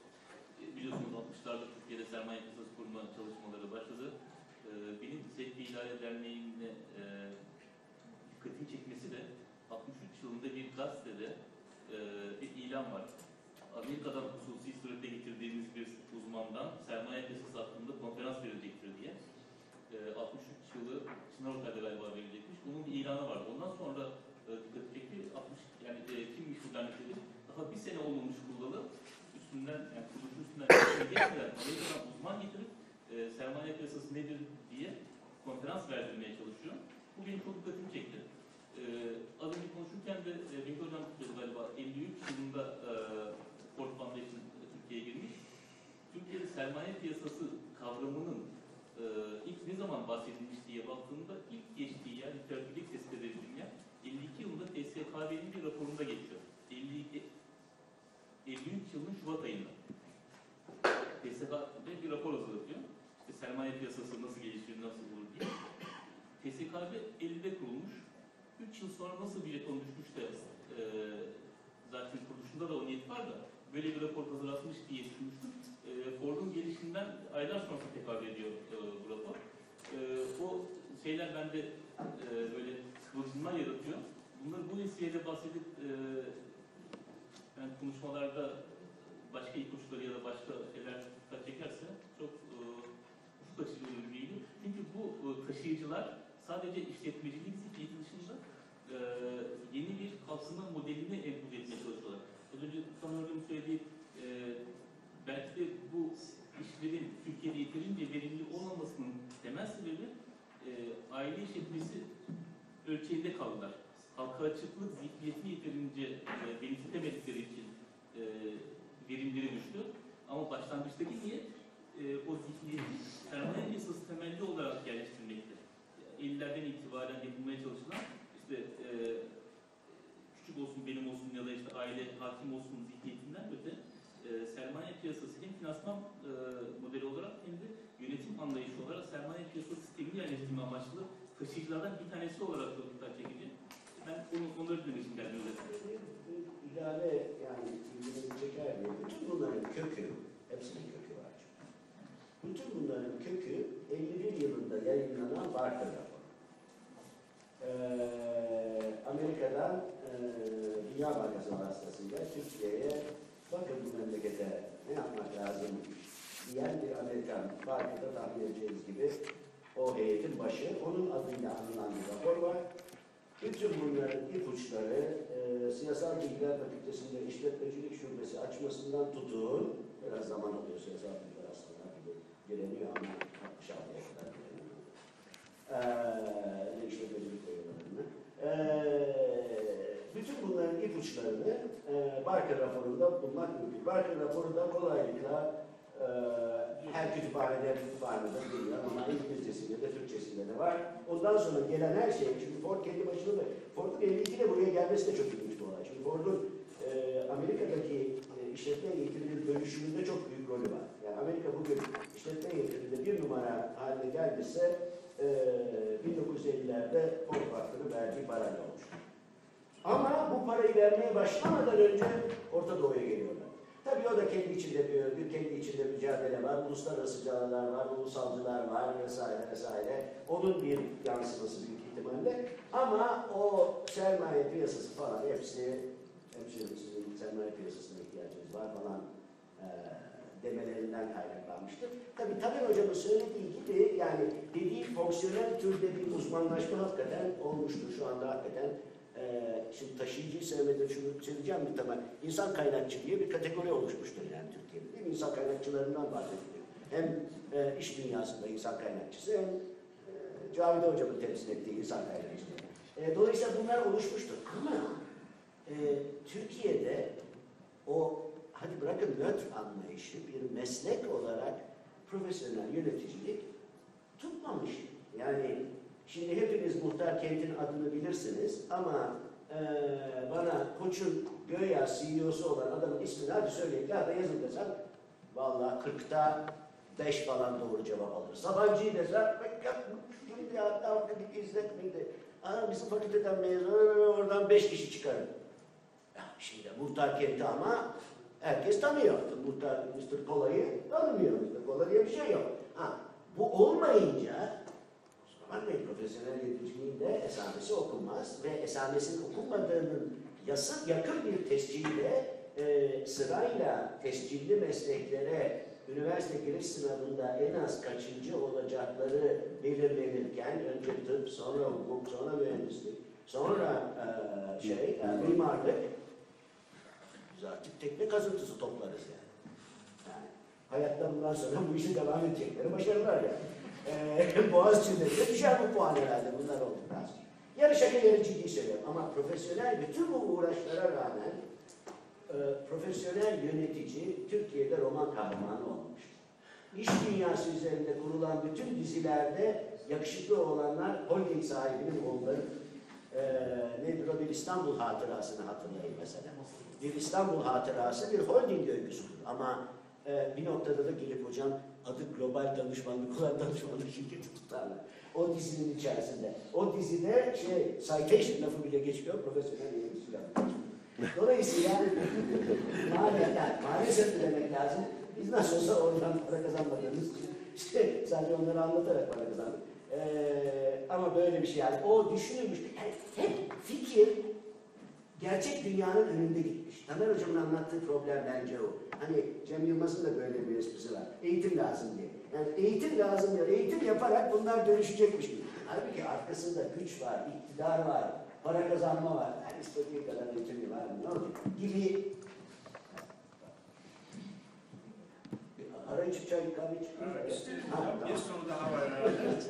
Biliyorsunuz 60'larda Türkiye'de sermaye piyasası kurma çalışmaları başladı. E, benim Sekbi İlale Derneği'ne e, dikkatimi çekmesi de 63 yılında bir gazetede e, bir ilan var. Amerika'dan hususi surette getirdiğimiz bir uzmandan sermaye piyasası hakkında konferans verilecektir diye. E, 63 yılı Çınar Otel'de galiba verilecekmiş. Bunun bir ilanı var. Ondan sonra e, dikkat çekti. 60 yani e, kimmiş bu dernekleri? Daha bir sene olmamış kurulalı. Üstünden yani kuruluşun üstünden sene geçmeden Amerika'dan uzman getirip sermaye piyasası nedir diye konferans verdirmeye çalışıyor. Bu benim çok dikkatimi çekti. Ee, az önce konuşurken de e, Bekir Hocam söyledi galiba 53 yılında e, Ford Foundation Türkiye'ye girmiş. Türkiye'de sermaye piyasası kavramının e, ilk ne zaman bahsedilmiş diye baktığımda ilk geçtiği yer, literatürlük tespit edildiğim yer 52 yılında TSKB'nin bir raporunda geçiyor. 52, 53 yılın Şubat ayında. TSKB bir rapor hazırlatıyor. Sermaye piyasası nasıl gelişir, nasıl olur diye. TSKB 50'de kurulmuş. 3 yıl sonra nasıl bir jeton düşmüş de e, zaten kuruluşunda da o niyet var da böyle bir rapor hazırlatmış diye düşünmüştüm. E, Ford'un gelişinden aylar sonra tekabül ediyor e, bu rapor. E, o şeyler bende e, böyle kıvılcımlar yaratıyor. Bunları bu vesileyle bahsedip e, yani konuşmalarda başka ipuçları ya da başka şeyler dikkat çekerse çok e, olur gibi geliyor. Çünkü bu e, taşıyıcılar sadece işletmecilik zihniyeti dışında e, yeni bir kalsınma modelini elde etmeye çalışıyorlar. Az önce sanıyorum söylediği e, belki de bu işlerin Türkiye'de yeterince verimli olmamasının temel sebebi e, aile işletmesi ölçeğinde kaldılar. Halka açıklık zihniyetini yeterince e, benimsetemedikleri için e, verimleri düştü. Ama başlangıçtaki niyet e, o zihniyeti sermaye piyasası temelli olarak yerleştirmekti. 50'lerden itibaren yapılmaya çalışılan işte e, küçük olsun benim olsun ya da işte aile hakim olsun zihniyetinden öte e, sermaye piyasası hem finansman e, modeli olarak hem de yönetim anlayışı olarak sermaye piyasası sistemini yerleştirme amaçlı taşıyıcılardan bir tanesi olarak çok dikkat çekici. Ben onu, onları demek için geldim. İlave yani ilginizi çeker bunların kökü, hepsinin kökü var. Bütün bunların kökü 51 yılında yayınlanan Barker raporu. Ee, Amerika'dan e, Dünya Bankası vasıtasıyla Türkiye'ye bakın bu memlekete ne yapmak lazım diyen bir Amerikan Barker'da tahmin edeceğiniz gibi o heyetin başı, onun adıyla anılan bir rapor var. Bütün bunların ipuçları e, Siyasal Bilgiler Fakültesi'nde işletmecilik şubesi açmasından tutun, biraz zaman alıyor siyasal bilgiler direniyor ama 66'ya kadar direniyor. Ee, ne işletmecilik oyunlarını. Ee, bütün bunların ipuçlarını e, Barker raporunda bulmak mümkün. Barker raporu da kolaylıkla e, her kütüphanede kütüphanede bilmiyorum ama İngilizcesinde de Türkçesinde de var. Ondan sonra gelen her şey, çünkü Ford kendi başına da, Ford'un 52'de buraya gelmesi de çok ilginç bir olay. Çünkü Ford'un e, Amerika'daki e, işletme eğitiminin dönüşümünde çok büyük rolü var. Yani Amerika bugün işletme eğitiminde bir numara haline gelmişse e, 1950'lerde Ford hakkını verdiği parayla olmuş. Ama bu parayı vermeye başlamadan önce Orta Doğu'ya geliyorlar. Tabii o da kendi içinde bir örgüt, kendi içinde mücadele var, uluslararasıcılar var, ulusalcılar var vesaire vesaire. Onun bir yansıması büyük ihtimalle. Ama o sermaye piyasası falan hepsi, hemşehrim sizin sermaye piyasasına ihtiyacınız var falan eee demelerinden kaynaklanmıştır. Tabii Taner Hocam'ın söylediği gibi yani dediği fonksiyonel türde bir uzmanlaşma hakikaten olmuştur şu anda hakikaten. Ee, şimdi taşıyıcıyı sevmeden şunu söyleyeceğim bir tamam. İnsan kaynakçı diye bir kategori oluşmuştur yani Türkiye'de değil mi? İnsan kaynakçılarından bahsediliyor. Hem e, iş dünyasında insan kaynakçısı hem e, Cavide Hocam'ın temsil ettiği insan kaynakçıları. E, dolayısıyla bunlar oluşmuştur. Ama e, Türkiye'de o hadi bırakın nötr anlayışı bir meslek olarak profesyonel yöneticilik tutmamış. Yani şimdi hepiniz muhtar kentin adını bilirsiniz ama eee, bana koçun göya CEO'su olan adamın ismini hadi söyleyin ya da yazın desem vallahi 40'ta 5 falan doğru cevap alır. Sabancı'yı desem "Bak ya, şimdi dalga bir izlet miydi? Aa, bizim fakülteden mezun oradan 5 kişi çıkarır. Şimdi muhtar kenti ama herkes tanıyor. Muhtar Mr. Kola'yı tanımıyor. Mr. Kola diye bir şey yok. Ha, bu olmayınca kusura bakmayın profesyonel yöneticiliğin de esamesi okunmaz ve esamesinin okunmadığının yasa yakın bir tesciliyle e, sırayla tescilli mesleklere üniversite giriş sınavında en az kaçıncı olacakları belirlenirken önce tıp, sonra hukuk, sonra mühendislik, sonra e, şey, e, mimarlık artık tekne kazıntısı toplarız yani. yani hayatta bundan sonra bu işi devam edecekleri başarılar yani. Ee, Boğaziçi'nde de düşer bu puan herhalde bunlar olduktan sonra. Yarı şaka yarı ciddi söylüyorum ama profesyonel bütün bu uğraşlara rağmen e, profesyonel yönetici Türkiye'de roman kahramanı olmuş. İş dünyası üzerinde kurulan bütün dizilerde yakışıklı olanlar holding sahibinin oğulları. E, nedir o bir İstanbul hatırasını hatırlayın mesela. Bir İstanbul hatırası bir holding öyküsüdür ama e, bir noktada da gelip hocam adı global danışmanlık olan danışmanlık şirketi tutarlar. O dizinin içerisinde. O dizide şey citation lafı bile geçmiyor, profesyonel yönetici lafı. Dolayısıyla maalesef, maalesef demek lazım. Biz nasıl olsa oradan para kazanmadığımız işte sadece onları anlatarak para kazandık. Ee, ama böyle bir şey yani o düşünülmüş. Yani hep fikir gerçek dünyanın önünde gitmiş. Tamer Hocam'ın anlattığı problem bence o. Hani Cem Yılmaz'ın da böyle bir esprisi var. Eğitim lazım diye. Yani eğitim lazım diyor. Eğitim yaparak bunlar dönüşecekmiş gibi. Halbuki arkasında güç var, iktidar var, para kazanma var. Yani istediği kadar eğitimi var. Ne olacak? Gibi Ara içip çay kahve içip. Evet, bir soru daha var herhalde.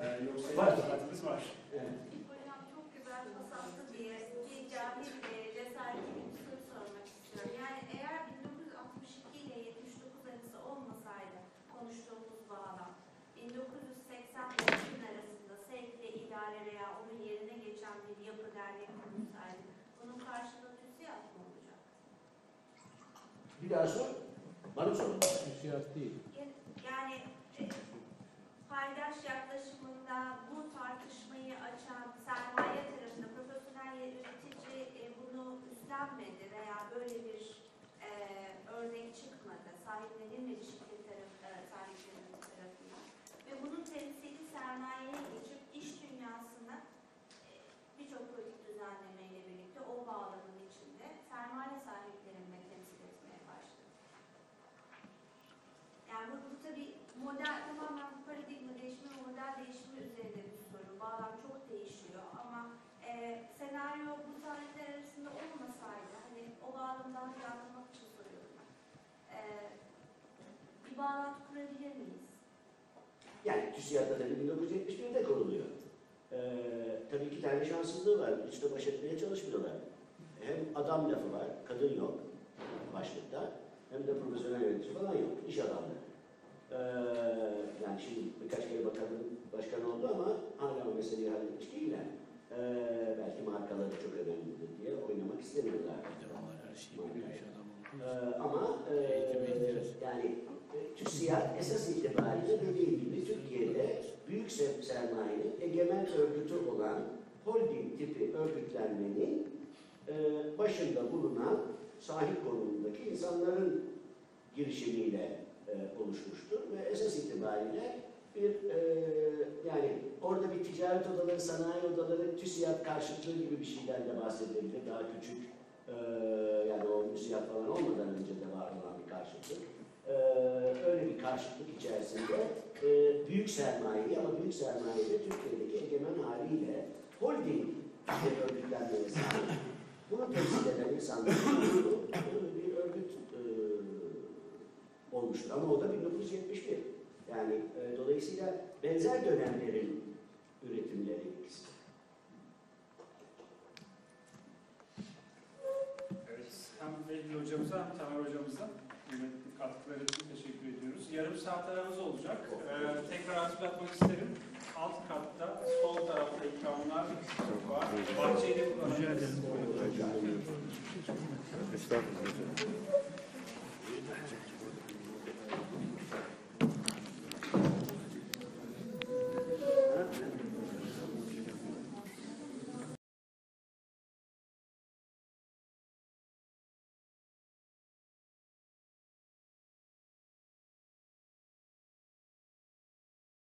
Ee, yoksa Var. vaktimiz var. Evet. Hocam çok güzel fasatlı diye bir cahil e, cesaretli bir soru sormak istiyorum. Yani eğer 1962 ile 79 arası olmasaydı konuştuğumuz bağlam, 1980 yıl arasında sevkle idare veya onun yerine geçen bir yapı dernek kurulsaydı, bunun karşılığı TÜSİAD mı olacak? Daha sor. Bana sor. Yani e, paydaş yaklaşımında bu tartışmayı açan sermaye tarafında profesyonel yönetici e, bunu üstlenmedi veya böyle bir e, örnek çıkmadı, sahiplenilmedi şirket tarafı, e, sahiplerinin tarafından. Ve bunun temsili sermayeye geçip iş dünyasında e, birçok politik düzenlemeyle birlikte o bağlamın içinde sermaye sahiplerini de temsil etmeye başladı. Yani bu, bu tabii model tamamen paradigma değişimi ve model değişimi üzerinde bir soru. Bağlam çok değişiyor ama e, senaryo bu tarihler arasında olmasaydı, hani o bağlamdan bir anlamak için soruyorum ben. E, bir bağlantı kurabilir miyiz? Yani TÜSİAD'da tabii 1971'de kuruluyor. Ee, tabii iki tane şanssızlığı var. Üstte baş etmeye çalışmıyorlar. Hem adam lafı var, kadın yok başlıkta. Hem de profesyonel yönetici falan yok. İş adamları. Ee, yani şimdi birkaç kere bakanın başkanı oldu ama hala o meseleyi halletmiş değiller. Ee, belki markaları çok önemlidir diye oynamak istemiyorlar. Ee, ama e, yani e, TÜSİAD esas itibariyle dediğim gibi Türkiye'de büyük se- sermayenin egemen örgütü olan holding tipi örgütlenmenin e, başında bulunan sahip konumundaki insanların girişimiyle e, oluşmuştur ve esas itibariyle bir e, yani orada bir ticaret odaları, sanayi odaları, TÜSİAD karşıtlığı gibi bir şeyden de bahsedilebilir. Daha küçük e, yani o müsiyat falan olmadan önce de var olan bir karşıtlık. E, öyle bir karşıtlık içerisinde e, büyük sermayeyi ama büyük sermaye de Türkiye'deki egemen haliyle holding örgütlenmeye sahip. Bunu temsil eden insanların olduğu bir örgüt e, olmuştur. Ama o da 1971. Yani e, dolayısıyla benzer dönemlerin üretimleri ikisi. Evet, hem Vehbi hocamıza hem Tamer hocamıza kıymetli katkıları için teşekkür ediyoruz. Yarım saat aramız olacak. Ee, tekrar hatırlatmak isterim. Alt katta, sol tarafta ikramlar var. Bahçeyi de. Estağfurullah.